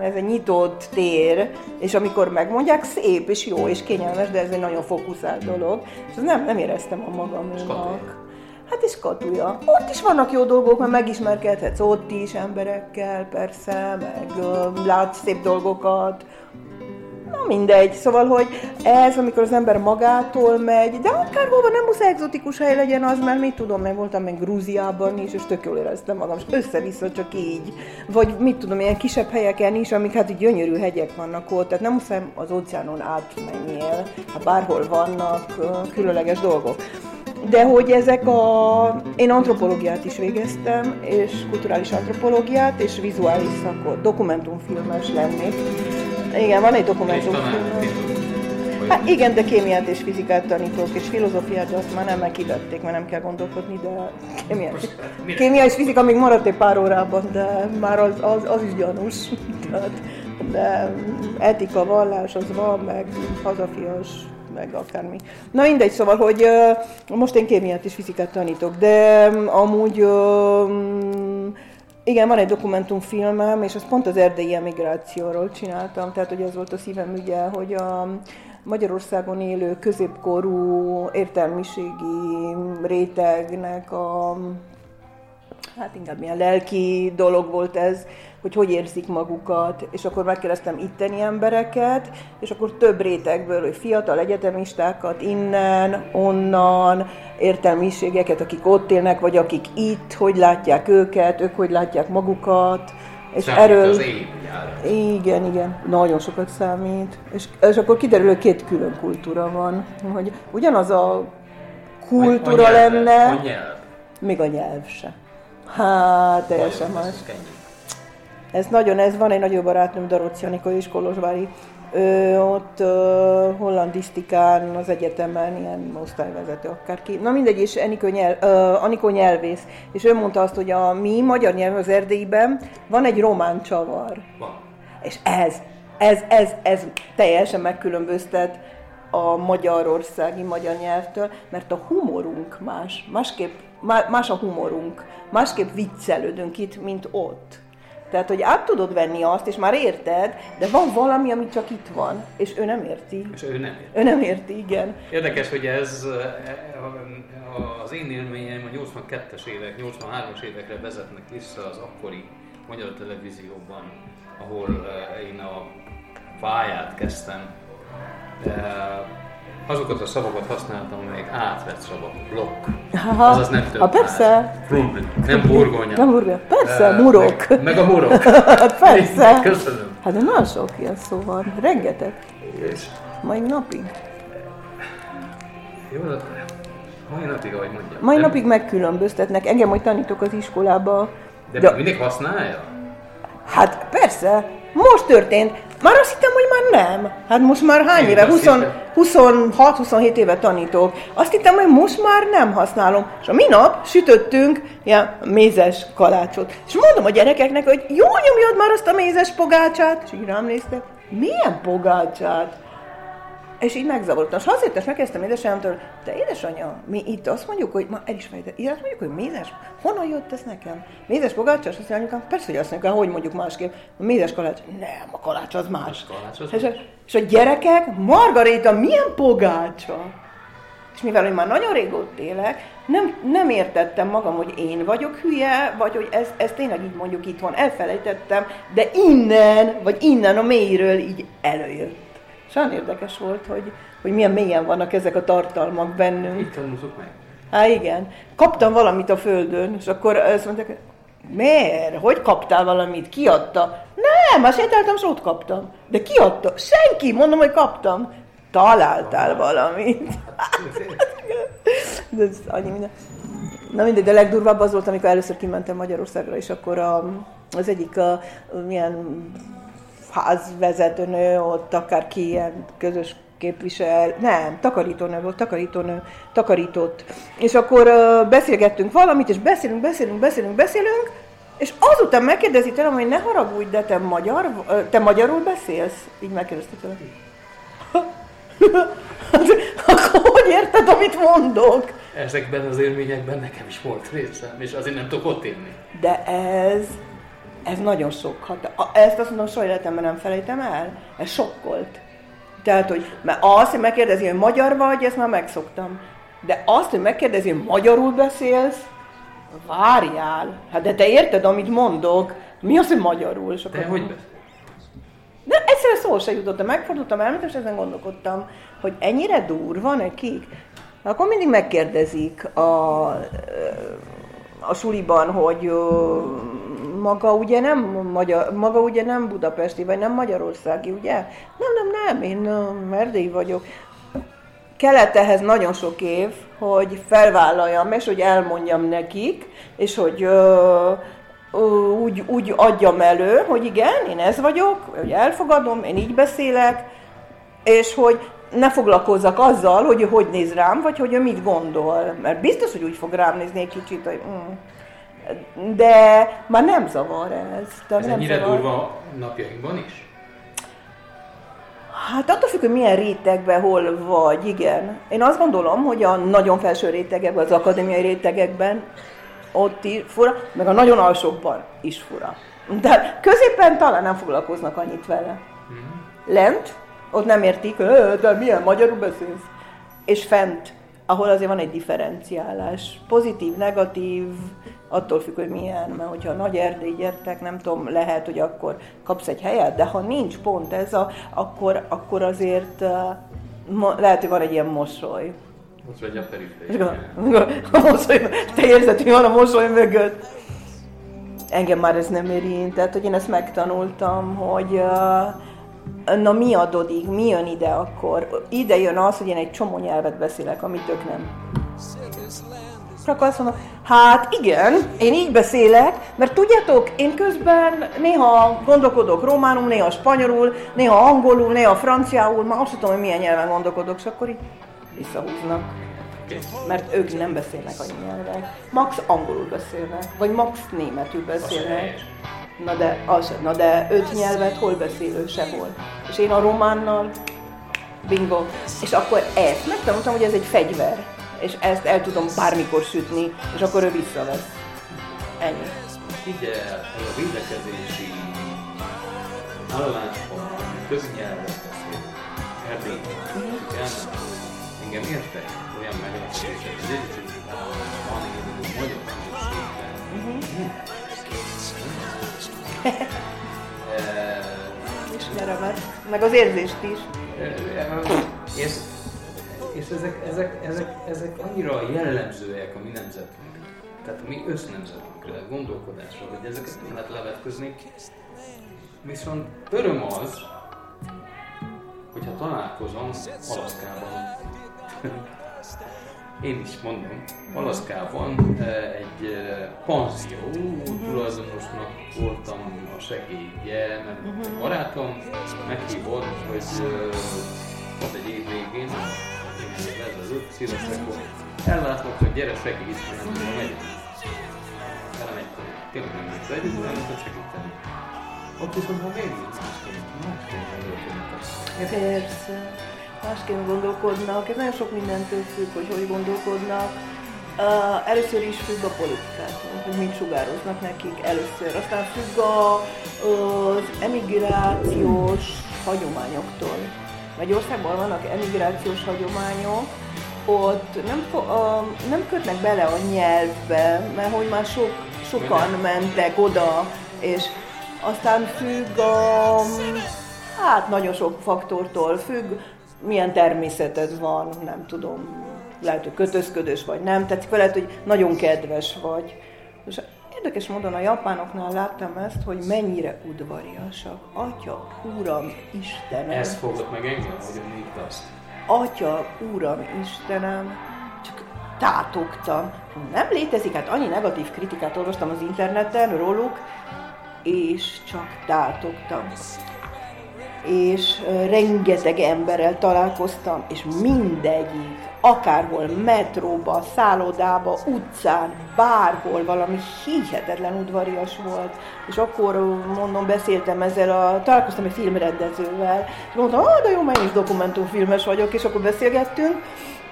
ez egy nyitott tér, és amikor megmondják, szép és jó és kényelmes, de ez egy nagyon fókuszált dolog, és ez nem, nem éreztem a magamnak.
katúja.
Hát és katuja. Ott is vannak jó dolgok, mert megismerkedhetsz ott is emberekkel, persze, meg ö, látsz szép dolgokat. Na mindegy. Szóval, hogy ez, amikor az ember magától megy, de akárhova nem muszáj egzotikus hely legyen az, mert mit tudom, meg voltam meg Grúziában is, és tök jól éreztem magam, és össze-vissza csak így. Vagy mit tudom, ilyen kisebb helyeken is, amik hát így gyönyörű hegyek vannak ott, tehát nem muszáj az óceánon átmenjél, hát bárhol vannak különleges dolgok. De hogy ezek a... Én antropológiát is végeztem, és kulturális antropológiát, és vizuális szakot, dokumentumfilmes lennék. Igen, van egy dokumentumfilm. Hát igen, de kémiát és fizikát tanítok, és filozófiát, de azt már nem megkivették, mert nem kell gondolkodni, de kémiát. Kémia és fizika még maradt egy pár órában, de már az, az, az is gyanús. Tehát, de etika, vallás, az van, meg hazafias, meg akármi. Na mindegy, szóval, hogy most én kémiát és fizikát tanítok, de mm, amúgy mm, igen, van egy dokumentumfilmem, és azt pont az erdélyi emigrációról csináltam, tehát hogy az volt a szívem ügye, hogy a Magyarországon élő középkorú értelmiségi rétegnek a hát inkább milyen lelki dolog volt ez, hogy hogy érzik magukat, és akkor megkérdeztem itteni embereket, és akkor több rétegből, hogy fiatal egyetemistákat innen, onnan, értelmiségeket, akik ott élnek, vagy akik itt, hogy látják őket, ők hogy látják magukat, és
Számít
erről...
az évjárat.
Igen, igen, nagyon sokat számít. És, és akkor kiderül, hogy két külön kultúra van. Hogy ugyanaz a kultúra
A nyelv,
lenne,
A nyelv.
még a nyelv se. Hát, teljesen más.
Ez
nagyon, ez van egy nagyobb barátnőm, Daroci Anika is Kolozsvári. Ő, ott ö, hollandisztikán, az egyetemen, ilyen osztályvezető akárki. Na mindegy, és Anikó, nyelv, ö, Anikó nyelvész. És ő mondta azt, hogy a mi magyar nyelv az Erdélyben van egy román csavar.
Van.
És ez, ez, ez, ez teljesen megkülönböztet a magyarországi magyar nyelvtől, mert a humorunk más, másképp, má- más a humorunk, másképp viccelődünk itt, mint ott. Tehát, hogy át tudod venni azt, és már érted, de van valami, ami csak itt van, és ő nem érti.
És ő nem ért.
Ő nem érti, igen.
Érdekes, hogy ez eh, az én élményeim a 82-es évek, 83-as évekre vezetnek vissza az akkori magyar televízióban, ahol eh, én a pályát kezdtem. Azokat a szavakat használtam, amelyek átvett szavak, blokk.
Aha.
Azaz nem több
Ha, persze.
Krumpli, nem burgonya.
Nem burgonya. Persze,
Eh,
murok.
Meg, meg a murok.
Persze.
Köszönöm.
Hát de nagyon sok ilyen szó van, rengeteg,
És
mai napig.
jó, mai napig, ahogy mondjam.
Mai
nem?
napig megkülönböztetnek, engem, hogy tanítok az iskolába.
De, de mindig használja?
Hát persze, most történt. Már azt hittem, hogy már nem. Hát most már hány
Én
éve?
azt
20
hittem.
26-27 éve tanítok. Azt hittem, hogy most már nem használom. És a minap sütöttünk ilyen mézes kalácsot. És mondom a gyerekeknek, hogy jól nyomjad már azt a mézes pogácsát. És így rám néztek, milyen pogácsát? És így megzavarodtam. És azért is megkezdtem édesanyámtól, de édesanyja, mi itt azt mondjuk, hogy ma el is fejtett, így azt mondjuk, hogy mézes, honnan jött ez nekem? Mézes pogácsa, és azt mondja, anyukám, persze, hogy azt mondjuk, hogy mondjuk másképp. A mézes kalács, nem, a kalács az más.
A kalács az
és, a, és a gyerekek, Margaréta, milyen pogácsa? És mivel én már nagyon régóta élek, nem, nem értettem magam, hogy én vagyok hülye, vagy hogy ez, ez tényleg így mondjuk itt van. Elfelejtettem, de innen, vagy innen a mélyről így előjött. És olyan érdekes volt, hogy, hogy milyen mélyen vannak ezek a tartalmak bennünk.
Itt tanultuk meg.
Há igen. Kaptam valamit a földön, és akkor azt mondták, miért? Hogy kaptál valamit? Ki adta? Nem, azt sétáltam, és ott kaptam. De ki adta? Senki, mondom, hogy kaptam. Találtál valamit. de ez annyi minden. Na mindegy, de legdurvább az volt, amikor először kimentem Magyarországra, és akkor a, az egyik a, milyen házvezetőnő, ott akár ki ilyen közös képvisel, nem, takarítónő volt, takarítónő, takarított. És akkor beszélgettünk valamit, és beszélünk, beszélünk, beszélünk, beszélünk, és azután megkérdezi tőlem, hogy ne haragudj, de te magyar, te magyarul beszélsz? Így megkérdezte tőlem. akkor hogy érted, amit mondok?
Ezekben az élményekben nekem is volt részem, és azért nem tudok ott élni.
De ez, ez nagyon sok hat. Ezt azt mondom, soha életemben nem felejtem el. Ez sokkolt. Tehát, hogy mert azt, hogy megkérdezi, hogy magyar vagy, ezt már megszoktam. De azt, hogy megkérdezi, hogy magyarul beszélsz, várjál. Hát de te érted, amit mondok? Mi az, hogy magyarul? És akkor,
Te hogy beszélsz?
De egyszerűen szó se jutottam, megfordultam elmet, és ezen gondolkodtam, hogy ennyire durva nekik. Akkor mindig megkérdezik a, a suliban, hogy maga ugye nem magyar, maga ugye nem budapesti, vagy nem magyarországi, ugye? Nem, nem, nem, én erdélyi vagyok. Kellett ehhez nagyon sok év, hogy felvállaljam, és hogy elmondjam nekik, és hogy ö, úgy, úgy adjam elő, hogy igen, én ez vagyok, hogy elfogadom, én így beszélek, és hogy ne foglalkozzak azzal, hogy hogy néz rám, vagy hogy ő mit gondol. Mert biztos, hogy úgy fog rám nézni egy kicsit, hogy mm. De már nem zavar ez. De
Ez
nem
ennyire
zavar.
durva napjainkban is?
Hát attól függ, hogy milyen rétegben hol vagy, igen. Én azt gondolom, hogy a nagyon felső rétegekben, az akadémiai rétegekben ott is fura, meg a nagyon alsókban is fura. De középen talán nem foglalkoznak annyit vele. Lent, ott nem értik, "Ö, de milyen magyarul beszélsz. És fent, ahol azért van egy differenciálás. Pozitív, negatív, attól függ, hogy milyen, mert hogyha nagy erdély gyertek, nem tudom, lehet, hogy akkor kapsz egy helyet, de ha nincs pont ez, a, akkor, akkor azért mo- lehet, hogy van egy ilyen mosoly.
Vagy a periférián.
mosoly, te érzed, hogy van a mosoly mögött. Engem már ez nem érint, tehát hogy én ezt megtanultam, hogy uh, na mi adódik, mi jön ide akkor. Ide jön az, hogy én egy csomó nyelvet beszélek, amit ők nem. Akkor azt mondom, hát igen, én így beszélek, mert tudjátok, én közben néha gondolkodok románul, néha spanyolul, néha angolul, néha franciául, már azt tudom, hogy milyen nyelven gondolkodok, és akkor így visszahúznak. Mert ők nem beszélnek annyi nyelven. Max angolul beszélnek, vagy max németül beszélnek. Na de, az, na de öt nyelvet hol beszélő sehol. És én a románnal, bingo. És akkor ezt megtanultam, hogy ez egy fegyver. És ezt el tudom bármikor sütni, és akkor ő visszavesz. Ennyi.
Figyelj, ez a védekezési álláspont, köznyelvet beszél, Erdély, igen, engem értek olyan meglepetések, az Egyesült Államokban élő magyar közösségben. Eh,
Ismerem ezt. Meg az érzést is.
és, és ezek, ezek, ezek, ezek annyira jellemzőek a mi nemzetünkre, tehát a mi össznemzetünkre, gondolkodásra, hogy ezeket nem lehet levetközni. Viszont öröm az, hogyha találkozom Alaszkában, én is mondom, Alaszkában eh, egy eh, panzió. Tulajdonosnak voltam a segédje, mert egy barátom meghívott, hogy eh, pont egy év végén, ez az öt szívesek volt, ellátott, hogy gyere segíts, mert nem tudom, megyek. Tényleg nem megy együtt, nem tudod segíteni. Ott viszont, ha végül másként, másként gondolkodnak.
Persze. Másként gondolkodnak. Ez nagyon sok mindentől függ, hogy hogy gondolkodnak. Uh, először is függ a politikától, hogy mit sugároznak nekik először. Aztán függ a, az emigrációs hagyományoktól. Egy országban vannak emigrációs hagyományok, ott nem, a, nem kötnek bele a nyelvbe, mert hogy már sok, sokan mentek oda, és aztán függ a, hát nagyon sok faktortól függ, milyen természeted van, nem tudom, lehet, hogy kötözködős vagy nem, tetszik veled, hogy nagyon kedves vagy. És érdekes módon a japánoknál láttam ezt, hogy mennyire udvariasak. Atya, Uram, Istenem!
Ez fogott meg engem, hogy még azt.
Atya, Uram, Istenem, csak tátogtam. Nem létezik, hát annyi negatív kritikát olvastam az interneten róluk, és csak tátogtam. És rengeteg emberrel találkoztam, és mindegyik, akárhol, metróba, szállodába, utcán, bárhol valami hihetetlen udvarias volt. És akkor mondom, beszéltem ezzel a, találkoztam egy filmrendezővel, és mondtam, ah, de jó, mert én is dokumentumfilmes vagyok, és akkor beszélgettünk,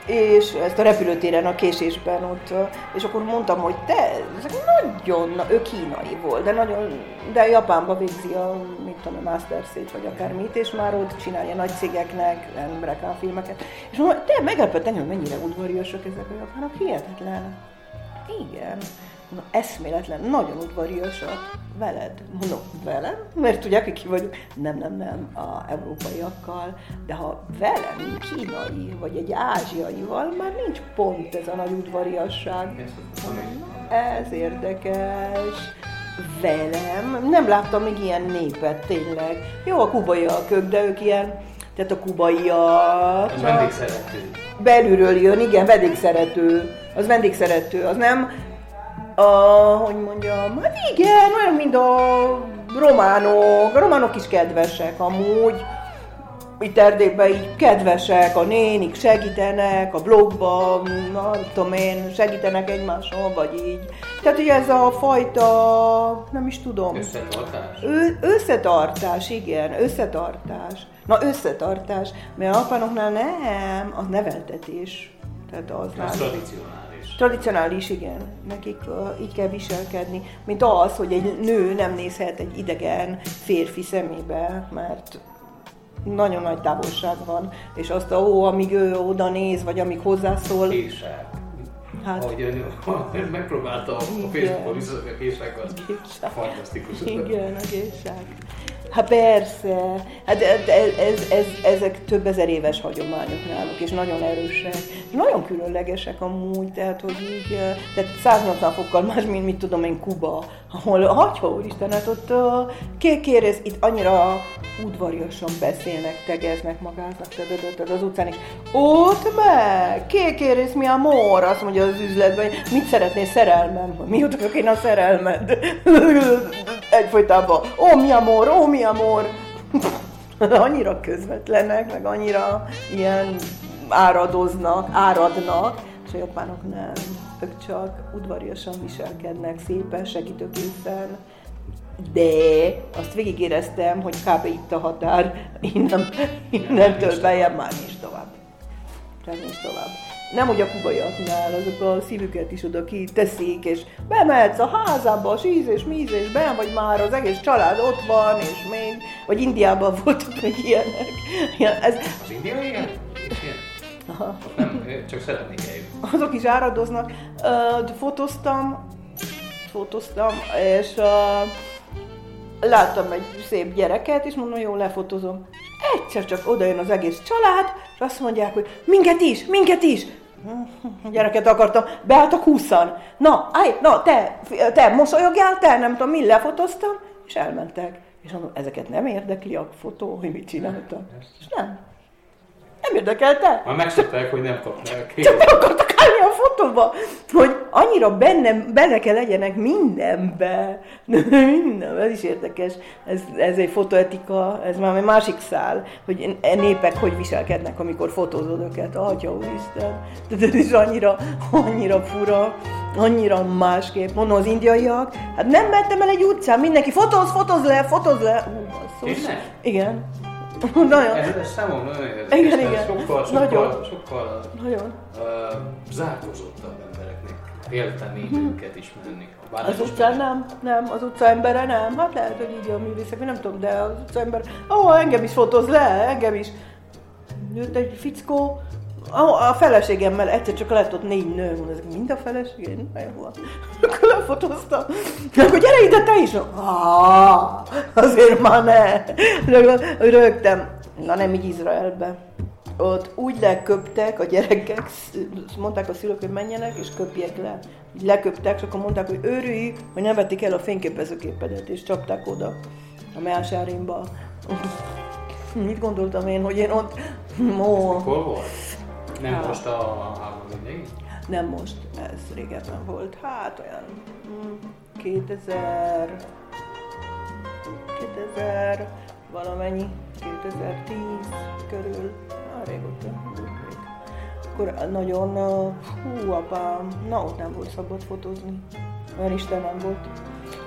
és ezt a repülőtéren a késésben ott, és akkor mondtam, hogy te, ezek nagyon, na, ő kínai volt, de nagyon, de Japánban végzi a, mit tudom, a Master Szét, vagy akármit, és már ott csinálja nagy cégeknek, reklámfilmeket. És mondom, te meglepett engem, mennyire udvariasak ezek a japánok, hihetetlen. Igen. Na, eszméletlen, nagyon udvariasak. Veled? Mondom, velem? Mert tudják, hogy ki vagyok? Nem, nem, nem, a európaiakkal. De ha velem, kínai, vagy egy ázsiaival, már nincs pont ez a nagy udvariasság. Ez érdekes. Velem? Nem láttam még ilyen népet, tényleg. Jó, a kubaiak, de ők ilyen, tehát a kubaiak.
Az vendégszerető.
Belülről jön, igen, vendégszerető. Az vendégszerető, az nem, a, hogy mondjam, hát igen, olyan, mint a románok. A románok is kedvesek amúgy. Itt Erdélyben így kedvesek, a nénik segítenek, a blogban, na, nem tudom én, segítenek egymáson, vagy így. Tehát, hogy ez a fajta, nem is tudom.
Összetartás.
Ő, összetartás, igen, összetartás. Na, összetartás, mert a apánoknál nem, az neveltetés. Tehát az náluk-
tradicionális.
Tradicionális, igen. Nekik uh, így kell viselkedni, mint az, hogy egy nő nem nézhet egy idegen férfi szemébe, mert nagyon nagy távolság van, és azt, a, ó, amíg ő oda néz, vagy amíg hozzászól,
Késák.
Hát-
Ahogy ön, megpróbálta a. Facebookon visszaadni a késákat.
Késág.
Fantasztikus.
Igen, a készság. Hát persze, hát ez, ez, ez, ezek több ezer éves hagyományok náluk, és nagyon erősek, és nagyon különlegesek amúgy, tehát hogy így, eh, tehát 180 fokkal más, mint mit tudom én, Kuba, ahol, hagyha úristen, hát ott kékérez, itt annyira udvariasan beszélnek, tegeznek, magáznak, tadadadad, az utcán is. Ott meg, kékérez, mi a mor, azt mondja az üzletben, mit szeretnél szerelmem, mi utalok én a szerelmed. Egyfolytában, ó, mi a mor, ó, mi a mor. annyira közvetlenek, meg annyira ilyen áradoznak, áradnak, és a japánok nem. Ők csak udvariasan viselkednek, szépen, segítőkészen. De azt végigéreztem, hogy kb. itt a határ, innen, innentől bejebb már nincs tovább. Tehát nincs tovább. Nem úgy a kubaiaknál, azok a szívüket is oda kiteszik, és bemehetsz a házába, síz és míz, és ben vagy már az egész család ott van, és még, vagy Indiában voltak még ilyenek. Ilyen, ez,
Az indiai ilyen? És?
Aha.
Nem, csak szeretnék eljutni.
azok is áradoznak. Uh, fotóztam, fotóztam, és uh, láttam egy szép gyereket, és mondom, jó, lefotózom. És egyszer csak oda jön az egész család, és azt mondják, hogy minket is, minket is. Gyereket akartam, beálltak húszan. Na, állj, na, te, te mosolyogjál, te, nem tudom, mi lefotóztam, és elmentek. És mondom, ezeket nem érdekli a fotó, hogy mit csináltam. És nem. Nem érdekelte.
Már megszokták, hogy nem kapnak.
Csak be akartak állni a fotóba, hogy annyira benne, benne kell legyenek mindenbe. Minden, ez is érdekes. Ez, ez egy fotoetika, ez már egy másik szál, hogy e népek hogy viselkednek, amikor fotózod őket. Atya úristen. Tehát ez is annyira, annyira fura, annyira másképp. Mondom, az indiaiak, hát nem mentem el egy utcán, mindenki fotóz, fotóz le, fotóz le. Ú, basszus.
Tényleg?
Igen. Nagyon.
Ez, ez számomra nagyon érdekes.
Igen, igen.
Sokkal, sokkal,
Nagyon.
sokkal
Nagyon.
uh, zárkozottabb embereknek érteni őket ismerni.
Az
nem
utcán nem, nem, az utca embere nem. Hát lehet, hogy így a művészek, nem tudom, de az utca ember, ó, oh, engem is fotóz le, engem is. Jött egy fickó, a feleségemmel egyszer csak lett ott négy nő, mondom, ezek mind a feleségem, nagyon van. Akkor lefotóztam. Akkor gyere ide te is! Ah, azért már ne. Rögtem. Na nem így Izraelbe. Ott úgy leköptek a gyerekek, mondták a szülők, hogy menjenek, és köpjek le. Így leköptek, és akkor mondták, hogy örülj, hogy nem vették el a fényképezőképedet, és csapták oda a Meásárénba. Mit gondoltam én, hogy én ott... Ó,
Hol volt? Nem
Hát.
most a idején?
nem most, ez régebben volt. Hát olyan mm, 2000... 2000 valamennyi, 2010 körül, már régóta, rég. Akkor nagyon, hú apám, na ott nem volt szabad fotózni. Olyan Isten nem volt.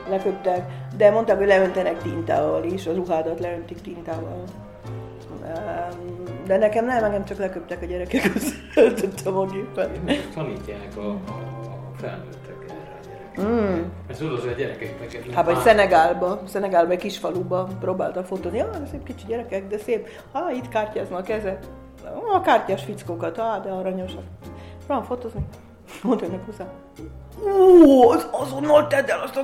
Leköptek, de mondták, hogy leöntenek tintával is, az ruhádat leöntik tintával. De nekem nem, engem csak leköptek a gyerekek, azt öltöttem a gépen.
Tanítják a, a, a a gyerekek.
Mm.
Ez tudod, hogy a gyerekeknek...
Hát vagy Szenegálba, Szenegálba, egy kis faluba próbáltam fotózni. Ja, szép kicsi gyerekek, de szép. Ha, itt kártyáznak ezek. A kártyás fickókat, á, de aranyosak. Próbálom fotózni. mondta ennek hozzá, Ó, az azonnal tedd el azt a...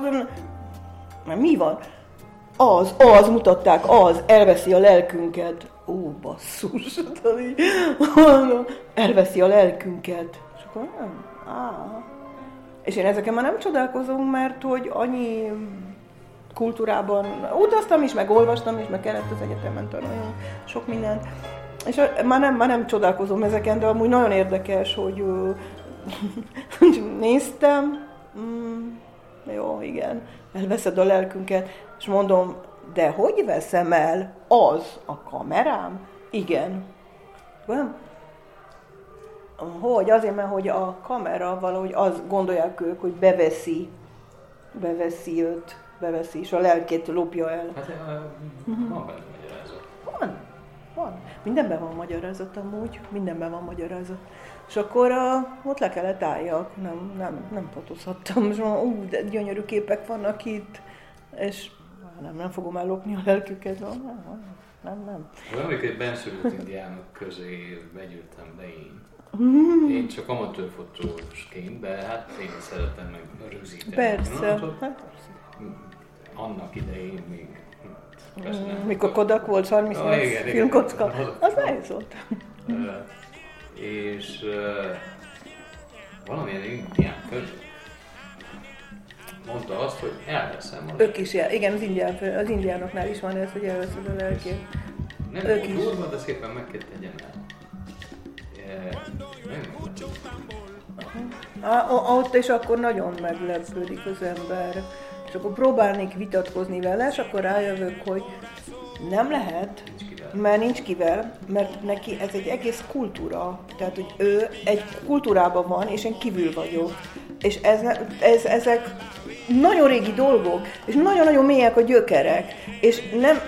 Mert mi van? Az, az, mutatták, az, elveszi a lelkünket. Ó, basszus, elveszi a lelkünket. És akkor nem, á. És én ezeken már nem csodálkozom, mert hogy annyi kultúrában utaztam is, meg olvastam is, meg kellett az egyetemen tanulni sok mindent. És már nem, már nem csodálkozom ezeken, de amúgy nagyon érdekes, hogy néztem, mm, jó, igen, elveszed a lelkünket, és mondom, de hogy veszem el? Az a kamerám? Igen. Nem? Hogy? Azért, mert hogy a kamera valahogy azt gondolják ők, hogy beveszi, beveszi őt, beveszi, és a lelkét lopja el.
Hát uh, van benne magyarázat.
Van, van. Mindenben van magyarázat amúgy, mindenben van magyarázat. És akkor uh, ott le kellett álljak, nem, nem, nem fotózhattam, és mondom, ú, de gyönyörű képek vannak itt, és nem, nem fogom ellopni a lelküket, nem, nem, nem, nem.
Valamelyik egy benszülött indiánok közé begyűltem be én. Én csak amatőr fotósként, de hát én szeretem meg rögzíteni.
Persze,
Na,
hát,
annak idején még persze nem.
mikor Kodak volt 38
Ah, igen, igen.
filmkocka,
Az-
az nehéz volt.
És ö, valamilyen indián között mondta azt, hogy elveszem a
Ők is, jel- igen, az, indián, az indiánoknál is van ez, hogy elveszed a lelkét.
Nem
ők
volt durva, de szépen meg kell tegyem el.
Á, ott és akkor nagyon meglepődik az ember. És akkor próbálnék vitatkozni vele, és akkor rájövök, hogy nem lehet, mert nincs kivel, mert neki ez egy egész kultúra. Tehát, hogy ő egy kultúrában van, és én kívül vagyok. És ez, ez, ezek nagyon régi dolgok, és nagyon-nagyon mélyek a gyökerek. És nem,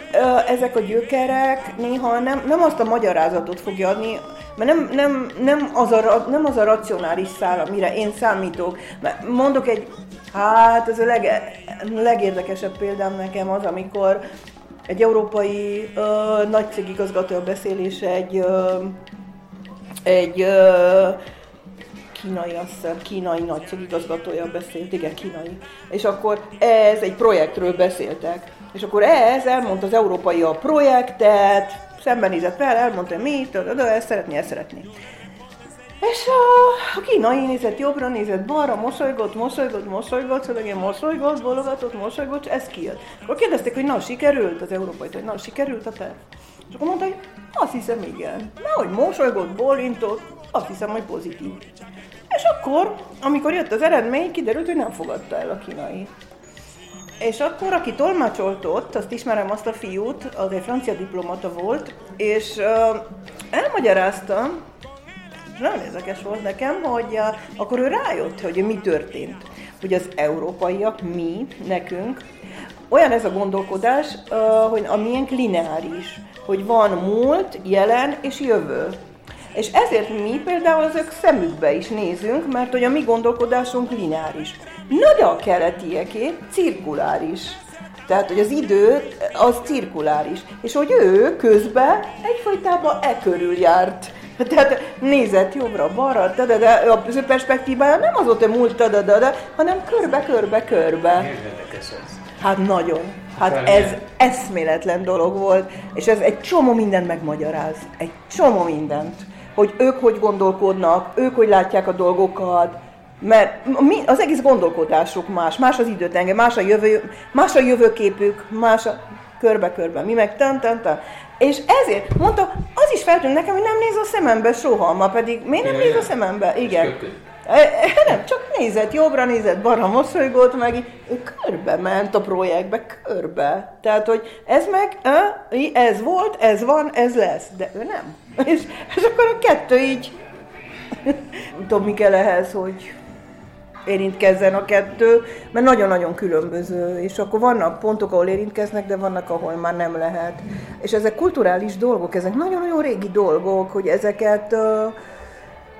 ezek a gyökerek néha nem, nem azt a magyarázatot fogja adni, mert nem, nem, nem, az a, nem az a racionális szál, amire én számítok. Mert mondok egy, hát ez a lege, legérdekesebb példám nekem az, amikor egy európai ö, nagy cégigazgató beszél, és egy, ö, egy ö, kínai, azt hiszem, kínai nagy cégigazgatója beszélt, igen, kínai. És akkor ez egy projektről beszéltek. És akkor ez elmondta az európai a projektet, szembenézett fel, elmondta, de, de ezt szeretné, ezt szeretné. És a, a kínai nézett jobbra, nézett balra, mosolygott, mosolygott, mosolygott, szövegén mosolygott, bologatott, mosolygott, ez kijött. Akkor kérdezték, hogy na, sikerült az európai, hogy na, sikerült a terv. És akkor mondta, hogy azt hiszem, igen. Na, hogy mosolygott, bólintott, azt hiszem, hogy pozitív. És akkor, amikor jött az eredmény, kiderült, hogy nem fogadta el a kínai. És akkor, aki tolmácsolt ott, azt ismerem azt a fiút, az egy francia diplomata volt, és uh, elmagyaráztam, és nagyon érdekes volt nekem, hogy uh, akkor ő rájött, hogy mi történt. Hogy az európaiak, mi, nekünk, olyan ez a gondolkodás, uh, hogy a miénk lineáris, hogy van múlt, jelen és jövő. És ezért mi például az ők szemükbe is nézünk, mert hogy a mi gondolkodásunk lineáris. Na de a keletieké cirkuláris. Tehát, hogy az idő az cirkuláris. És hogy ő közben egyfajtában e körül járt. Tehát nézett jobbra-balra, de, de, az ő perspektívája nem az volt, hogy múlt, de, de, de, hanem körbe-körbe-körbe. Hát nagyon. Hát
Fel
ez eszméletlen dolog volt, és ez egy csomó mindent megmagyaráz. Egy csomó mindent. Hogy ők hogy gondolkodnak, ők hogy látják a dolgokat, mert mi, az egész gondolkodásuk más, más az időtenge, más a, jövő, más a jövőképük, más a körbe-körbe, mi meg tan, tan, tan. És ezért mondta, az is feltűnt nekem, hogy nem néz a szemembe soha, ma pedig miért nem
Ja,
néz a szemembe? Igen.
kötő.
E, Nem, csak nézett jobbra, nézett balra, mosolygott, meg ő körbe ment a projektbe, körbe. Tehát, hogy ez meg, e, ez volt, ez van, ez lesz, de ő nem. És, és akkor a kettő így, nem tudom, mi kell ehhez, hogy érintkezzen a kettő, mert nagyon-nagyon különböző, és akkor vannak pontok, ahol érintkeznek, de vannak, ahol már nem lehet. És ezek kulturális dolgok, ezek nagyon-nagyon régi dolgok, hogy ezeket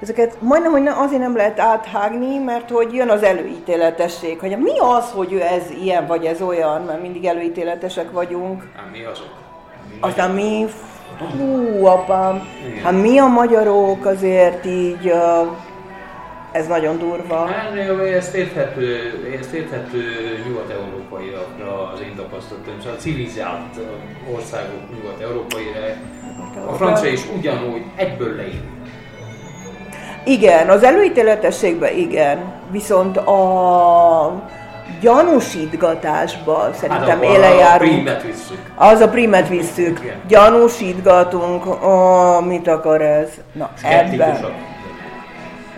ezeket majdnem, hogy azért nem lehet áthágni, mert hogy jön az előítéletesség, hogy mi az, hogy ő ez ilyen vagy ez olyan, mert mindig előítéletesek vagyunk.
Ám mi azok? Mi
Aztán mi, fú, apám,
Igen.
hát mi a magyarok azért így, Ez nagyon durva.
Hát, ezt érthető, ezt érthető nyugat-európaiakra az én tapasztalatom, szóval a civilizált országok nyugat-európai, a francia is ugyanúgy egyből leír.
Igen, az előítéletességben igen, viszont a gyanúsítgatásban szerintem
Hát akkor
éle
a
járunk.
prímet visszük.
Az a primet visszük.
Igen.
Gyanúsítgatunk. Ó, mit akar ez? Na, ebben.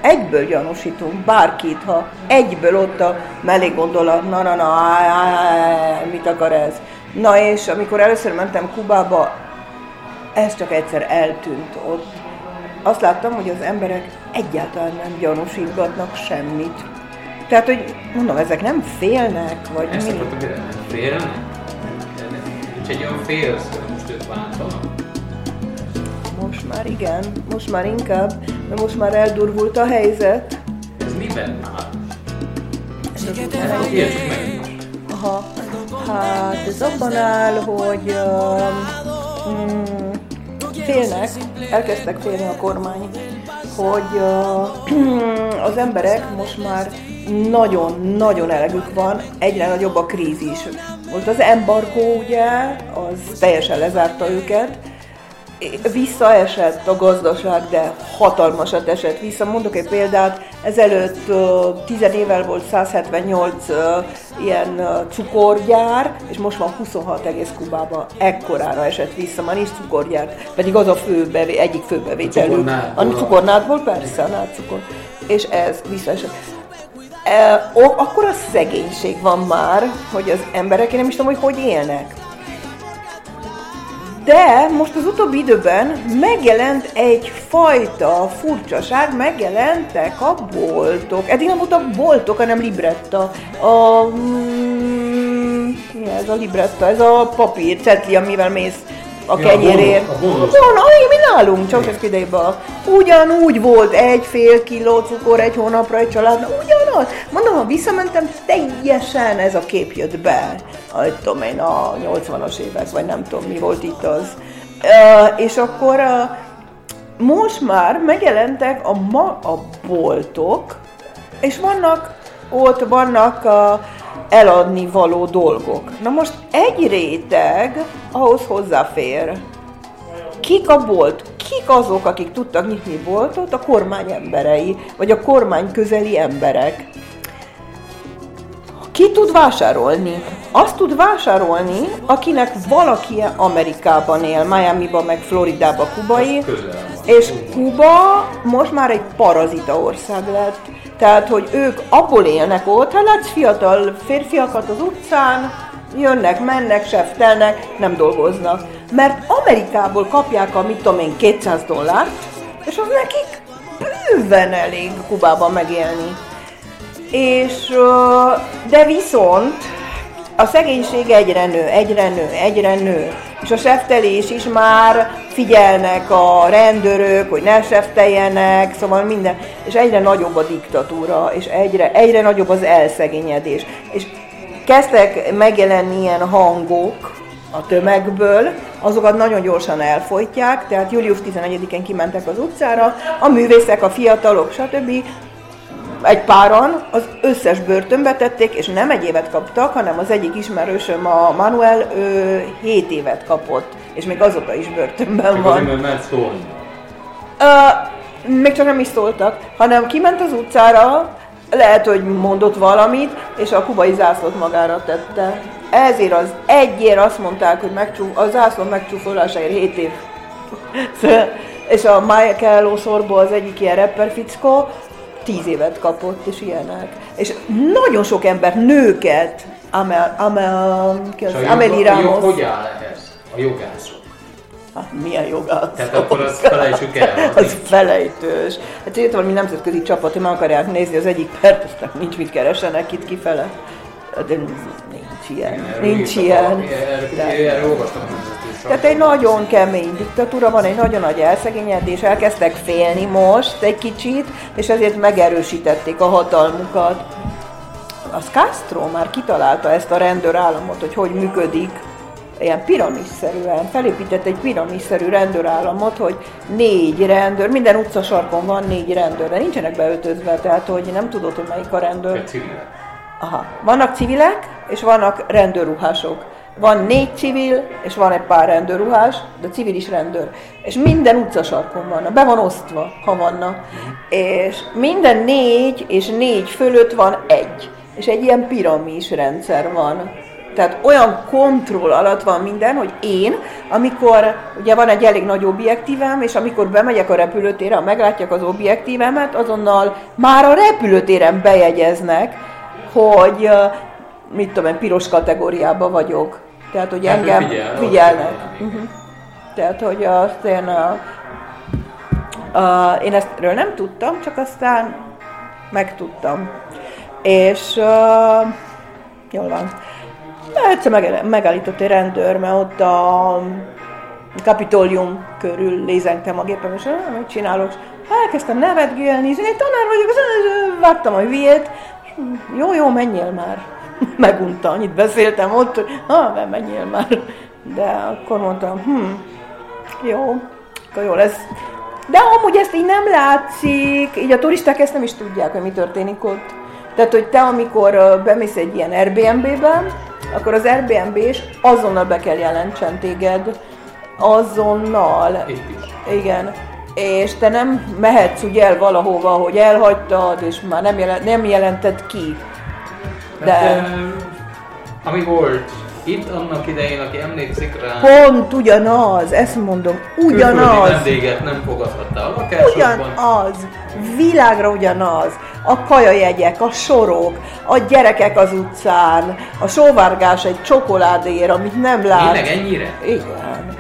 Egyből gyanúsítunk bárkit, ha egyből ott a mellé gondolat, na, na, na, áj, áj, áj, mit akar ez? Na és amikor először mentem Kubába, ez csak egyszer eltűnt ott. Azt láttam, hogy az emberek egyáltalán nem gyanúsítgatnak semmit. Tehát, hogy mondom, ezek nem félnek, vagy
Ezt
mi?
akartam kérdezni, félni? Nincs egy olyan félsz, hogy most őt bántanak?
Most már igen, most már inkább, mert most már eldurvult a helyzet.
Ez miben áll?
Ez
meg.
Aha, hát ez abban áll, hogy uh, mm, félnek, elkezdtek félni a kormány, hogy uh, az emberek most már nagyon-nagyon elegük van, egyre nagyobb a krízis. Most az embargó ugye, az teljesen lezárta őket, visszaesett a gazdaság, de hatalmasat esett vissza. Mondok egy példát, ezelőtt uh, 10 évvel volt 178 uh, ilyen cukorgyár, és most van 26 egész Kubában. Ekkorára esett vissza, már nincs cukorgyár, pedig az a fő bevé, egyik fő bevételük.
cukornádból.
A cukornádból persze, a nádcukor. És ez visszaesett. Akkor a szegénység van már, hogy az emberek, én nem is tudom, hogy hogy élnek. De most az utóbbi időben megjelent egy fajta furcsaság, megjelentek a boltok. Eddig nem voltak boltok, hanem libretta. A, mm, mi ez a libretta? Ez a papír, cetli, amivel mész a
Ja, a
kenyérért.
a.
Bon, aj, mi nálunk, Ceausescu idejében. Ugyanúgy volt egy fél kiló cukor egy hónapra egy családnak, ugyanaz. Mondom, ha visszamentem, teljesen ez a kép jött be. Hogy tudom én, a 80-as évek, vagy nem tudom, mi volt itt az. Uh, és akkor uh, most már megjelentek a, ma, a boltok, és vannak, ott vannak a eladni való dolgok. Na most egy réteg ahhoz hozzáfér. Kik a bolt? Kik azok, akik tudtak nyitni boltot? A kormány emberei, vagy a kormány közeli emberek. Ki tud vásárolni? Azt tud vásárolni, akinek valaki Amerikában él, Miami-ban, meg Floridában, Kubai,
van.
és Kuba most már egy parazita ország lett. Tehát, hogy ők abból élnek ott, hát látsz fiatal férfiakat az utcán, jönnek, mennek, seftelnek, nem dolgoznak. Mert Amerikából kapják a, mit tudom én, 200 dollárt, és az nekik bőven elég Kubában megélni. És, de viszont a szegénység egyre nő, egyre nő, egyre nő. És a seftelés is már figyelnek a rendőrök, hogy ne sefteljenek, szóval minden. És egyre nagyobb a diktatúra, és egyre, egyre nagyobb az elszegényedés. És kezdtek megjelenni ilyen hangok a tömegből, azokat nagyon gyorsan elfolytják, tehát július 11-én kimentek az utcára, a művészek, a fiatalok, stb egy páran az összes börtönbe tették, és nem egy évet kaptak, hanem az egyik ismerősöm, a Manuel, ő 7 évet kapott, és még azóta is börtönben
Csak
van.
azért, mert mert szólni.
Ö, még csak nem is szóltak, hanem kiment az utcára, lehet, hogy mondott valamit, és a kubai zászlót magára tette. Ezért az egyért azt mondták, hogy megcsú, a zászló megcsúfolásáért 7 év. és a Michael Osorbo az egyik ilyen rapper fickó, 10 évet kapott, és ilyenek. És nagyon sok ember, nőket, Amel, Amel, ki az, Ameli Ramos.
hogy áll ehhez? A jogászok.
Hát, milyen jogász?
Tehát akkor azt felejtsük el.
az felejtős. Hát jött valami nemzetközi csapat, hogy meg akarják nézni az egyik pert, aztán nincs mit keresenek itt kifele. De nincs ilyen. Nincs ilyen.
Erről, olvastam
Tehát egy nagyon kemény diktatúra van, egy nagyon nagy elszegényedés, elkezdtek félni most egy kicsit, és ezért megerősítették a hatalmukat. Az Castro már kitalálta ezt a rendőrállamot, hogy hogy működik. ilyen piramisszerűen, felépített egy piramisszerű rendőrállamot, hogy négy rendőr, minden utcasarkon van négy rendőr, de nincsenek beöltözve, tehát hogy nem tudod, hogy melyik a rendőr. Aha. Vannak civilek, és vannak rendőrruhások. Van négy civil, és van egy pár rendőrruhás, de civil is rendőr. És minden utcasarkon vannak, be van osztva, ha vannak. És minden négy és négy fölött van egy. És egy ilyen piramis rendszer van. Tehát olyan kontroll alatt van minden, hogy én, amikor, ugye van egy elég nagy objektívem, és amikor bemegyek a repülőtérre, ha meglátják az objektívemet, azonnal már a repülőtéren bejegyeznek, hogy mit tudom én, piros kategóriában vagyok. Tehát, hogy
Hát,
engem
figyel,
figyelnek. Uh-huh. Tehát, hogy azt én, a, a, én ezt erről nem tudtam, csak aztán megtudtam. És uh, jól van. Egyszer meg, megállított egy rendőr, mert ott a kapitólium körül lézengtem a gépem, és ah, mit csinálok? Elkezdtem nevetgélni, és én tanár vagyok, vágtam a hülyét, jó, jó, menjél már. Megunta, annyit beszéltem ott, hogy ha, menjél már. De akkor mondtam, hm, jó, akkor jó lesz. De amúgy ezt így nem látszik, így a turisták ezt nem is tudják, hogy mi történik ott. Tehát, hogy te amikor bemész egy ilyen Airbnb-be, akkor az Airbnb is azonnal be kell jelentsen téged. Azonnal.
Itt is.
Igen. És te nem mehetsz ugye el valahova, hogy elhagytad, és már nem, jelent, nem jelented ki. De
ami volt itt annak idején, aki emlékszik rá,
pont ugyanaz, ezt mondom, ugyanaz.
vendéget nem fogadhatta a lakásokban.
Ugyanaz, világra ugyanaz. A kajajegyek, a sorok, a gyerekek az utcán, a sóvárgás egy csokoládér, amit nem lát.
Tényleg ennyire?
Igen.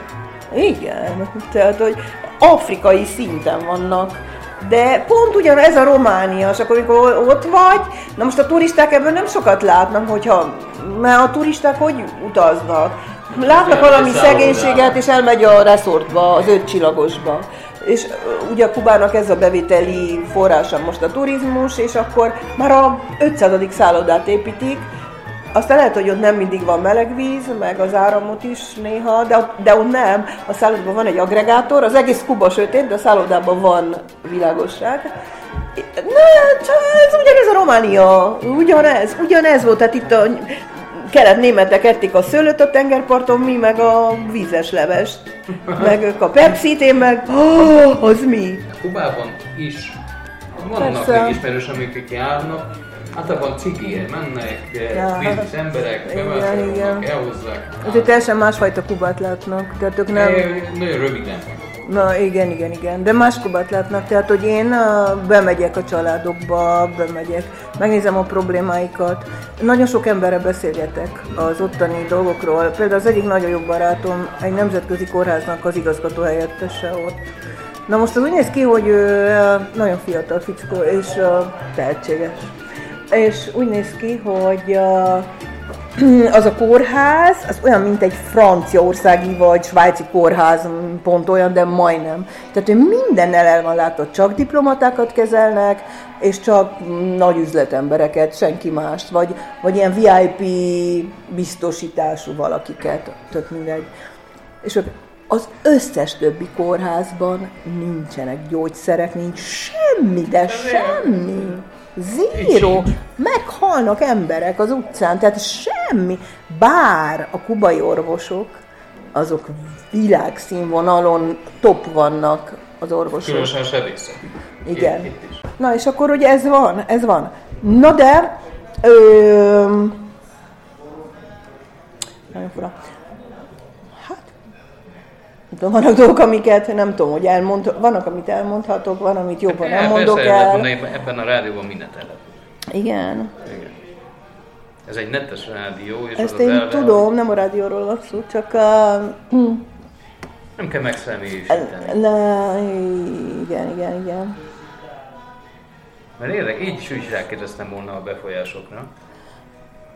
Igen. Tehát, hogy afrikai szinten vannak. De pont ugyanez a Románia, és akkor amikor ott vagy, na most a turisták ebből nem sokat látnak, hogyha, mert a turisták hogy utaznak? Látnak valami szegénységet, és elmegy a resortba, az öt csillagosba. És ugye Kubának ez a bevételi forrása most a turizmus, és akkor már a 500. szállodát építik, aztán lehet, hogy ott nem mindig van meleg víz, meg az áramot is néha, de, de ott nem. A szállodában van egy agregátor, az egész Kuba sötét, de a szállodában van világosság. Ne, csak ez ugyanez a Románia, ugyanez, ugyanez volt, tehát itt a kelet-németek ették a szőlőt a tengerparton, mi meg a vízes levest, meg ők a Pepsi-t, én meg, oh, az mi?
Kubában is vannak
Persze.
még ismerősöm, akik járnak, általában cigiért mennek,
Ja.
biznisz emberek,
Igen,
bevásárolnak, elhozzák.
Úgyhogy teljesen másfajta Kubát látnak, tehát ők nem...
Nem. Nagyon röviden.
Na igen, igen, igen, de más Kubát látnak, tehát hogy én bemegyek a családokba, bemegyek, megnézem a problémáikat. Nagyon sok emberre beszélgetek az ottani dolgokról. Például az egyik nagyon jó barátom, egy nemzetközi kórháznak az igazgató helyettese ott. Na most az úgy néz ki, hogy ő nagyon fiatal fickó és tehetséges. És úgy néz ki, hogy az a kórház, az olyan, mint egy franciaországi vagy svájci kórház, pont olyan, de majdnem. Tehát ő mindennel el van látva, csak diplomatákat kezelnek, és csak nagy üzletembereket, senki mást, vagy, vagy ilyen VIP biztosítású valakiket, tök mindegy. És az összes többi kórházban nincsenek gyógyszerek, nincs semmi, de semmi. Zéro. Meghalnak emberek az utcán, tehát semmi. Bár a kubai orvosok, azok világszínvonalon top vannak az orvosok.
Különösen a sebészek.
Igen.
Itt, itt.
Na és akkor ugye ez van, ez van. Na de, ö, nagyon fura. Hát, vannak dolgok, amiket nem tudom, hogy elmond, vannak, amit elmondhatok, van, amit jobban nem mondok el.
mondani, ebben a rádióban mindent el.
Igen,
Igen. Ez egy netes rádió, és
ezt
az
én
az elve,
tudom, nem a rádióról van szó, csak a...
Nem kell megszemélyisíteni.
Na, igen, igen, igen.
Mert érdek, így is úgy rákérdeztem volna a befolyásokra.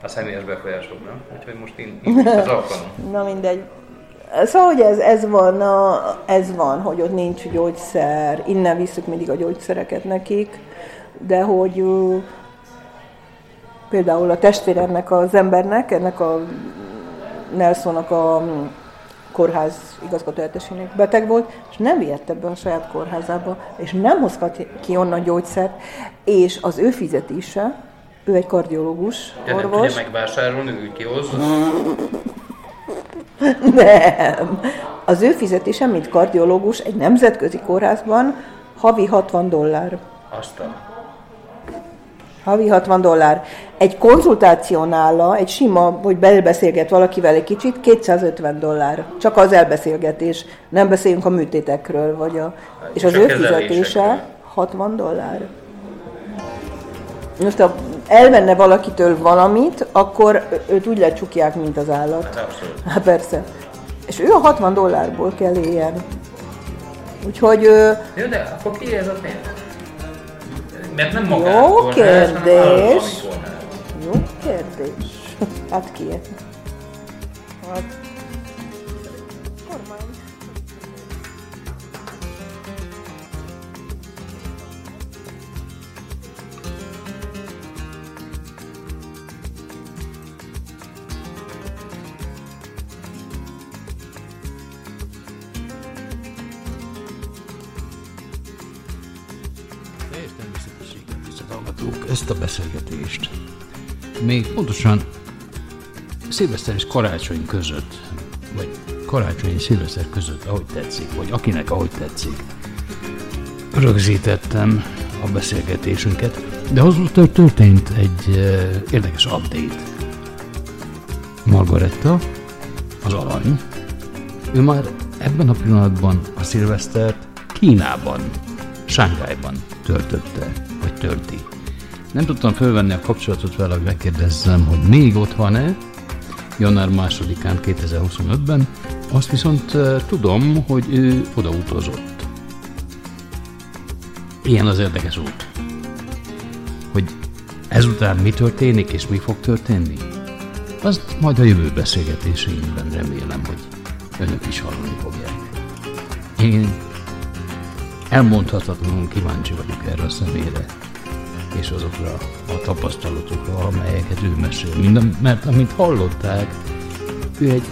A személyes befolyásokra. Úgyhogy most én, én az alkalom.
Na mindegy. Szóval, hogy ez, ez, van, a, ez van, hogy ott nincs gyógyszer, innen visszük mindig a gyógyszereket nekik, de hogy például a testvéremnek az embernek, ennek a Nelsonnak a mm, kórház igazgatóhelyettessének beteg volt, és nem vihette be a saját kórházába, és nem hozhat ki onnan gyógyszert, és az ő fizetése, ő egy kardiológus,
De nem
orvos.
tudja megvásárolni, ő kihozza.
Nem. Az ő fizetése, mint kardiológus egy nemzetközi kórházban havi 60 dollár.
Azt a...
Havi 60 dollár. Egy konzultáció nála, egy sima, hogy belbeszélget valakivel egy kicsit, 250 dollár. Csak az elbeszélgetés. Nem beszélünk a műtétekről. Vagy a... És az ő fizetése 60 dollár. Most ha elvenne valakitől valamit, akkor ő- őt úgy lecsukják, mint az állat.
Abszolút.
Hát persze. És ő a 60 dollárból kell éljen. Úgyhogy
Jó, de akkor ki ez a pénz? Mert nem
Jó
magánkórház, hanem
kérdés.
kórház.
jó kérdés. Hát ki?
Még pontosan szilveszter és karácsony között, vagy karácsony és szilveszter között, ahogy tetszik, vagy akinek ahogy tetszik, rögzítettem a beszélgetésünket, de azóta történt egy eh, érdekes update. Margaretta, az alany, ő már ebben a pillanatban a szilvesztert Kínában, Sángájban töltötte, vagy tölti. Nem tudtam fölvenni a kapcsolatot vele, hogy megkérdezzem, hogy még ott van-e, január másodikán 2025-ben, azt viszont tudom, hogy ő oda. Ilyen az érdekes út. Hogy ezután mi történik és mi fog történni? Azt majd a jövő beszélgetéseinkben remélem, hogy önök is hallani fogják. Én elmondhatatlanul kíváncsi vagyok erre a személyre, és azokra a tapasztalatokra, amelyeket ő mesél. Mind, mert amit hallották, ő egy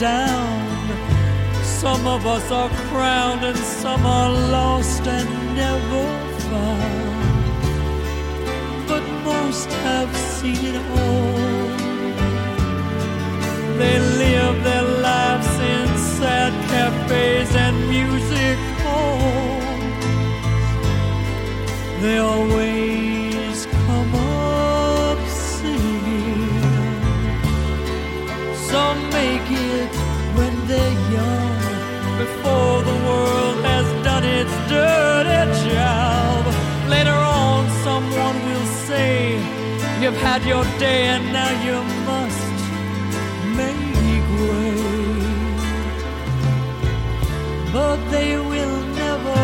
down, some of us are crowned, and some are lost and never found, but most have seen it all. They live their lives in sad cafes and music halls. They always come
up singing. Some make it when they're young, before the world done its dirty job. Later on, someone will say, You've had your day and now you must make way. But they will never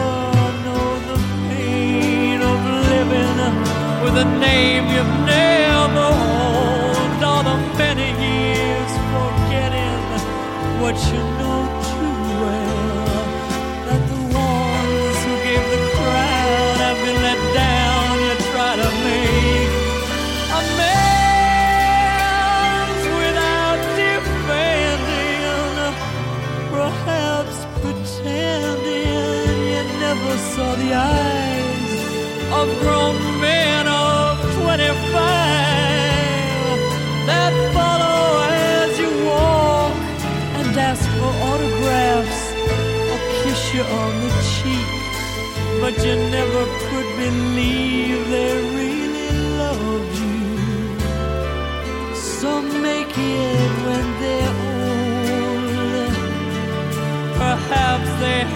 know the pain of living with a name you've never owned, all the many years forgetting what you saw the eyes of grown men of 25 that follow as you walk and ask for autographs or kiss you on the cheek. But you never could believe they really loved you. Some make it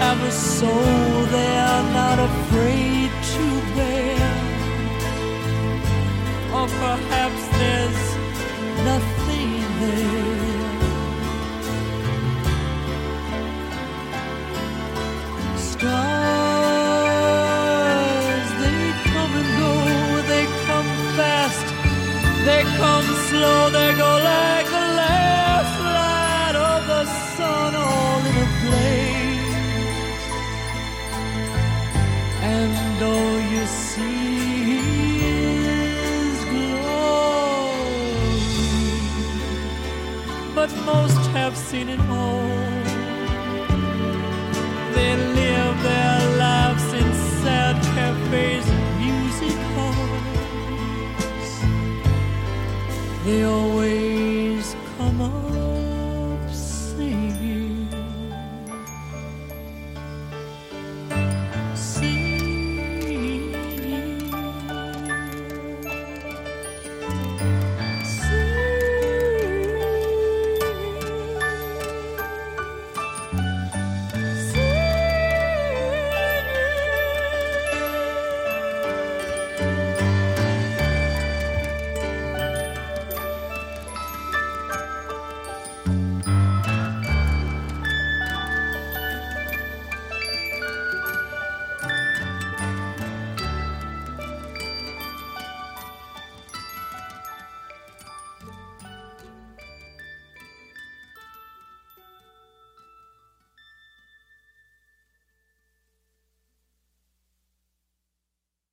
have a soul they are not afraid to bear. Or perhaps there's nothing there. Stars, they come and go, they come fast, they come slow, they go like All you see is glory. But most have seen it all.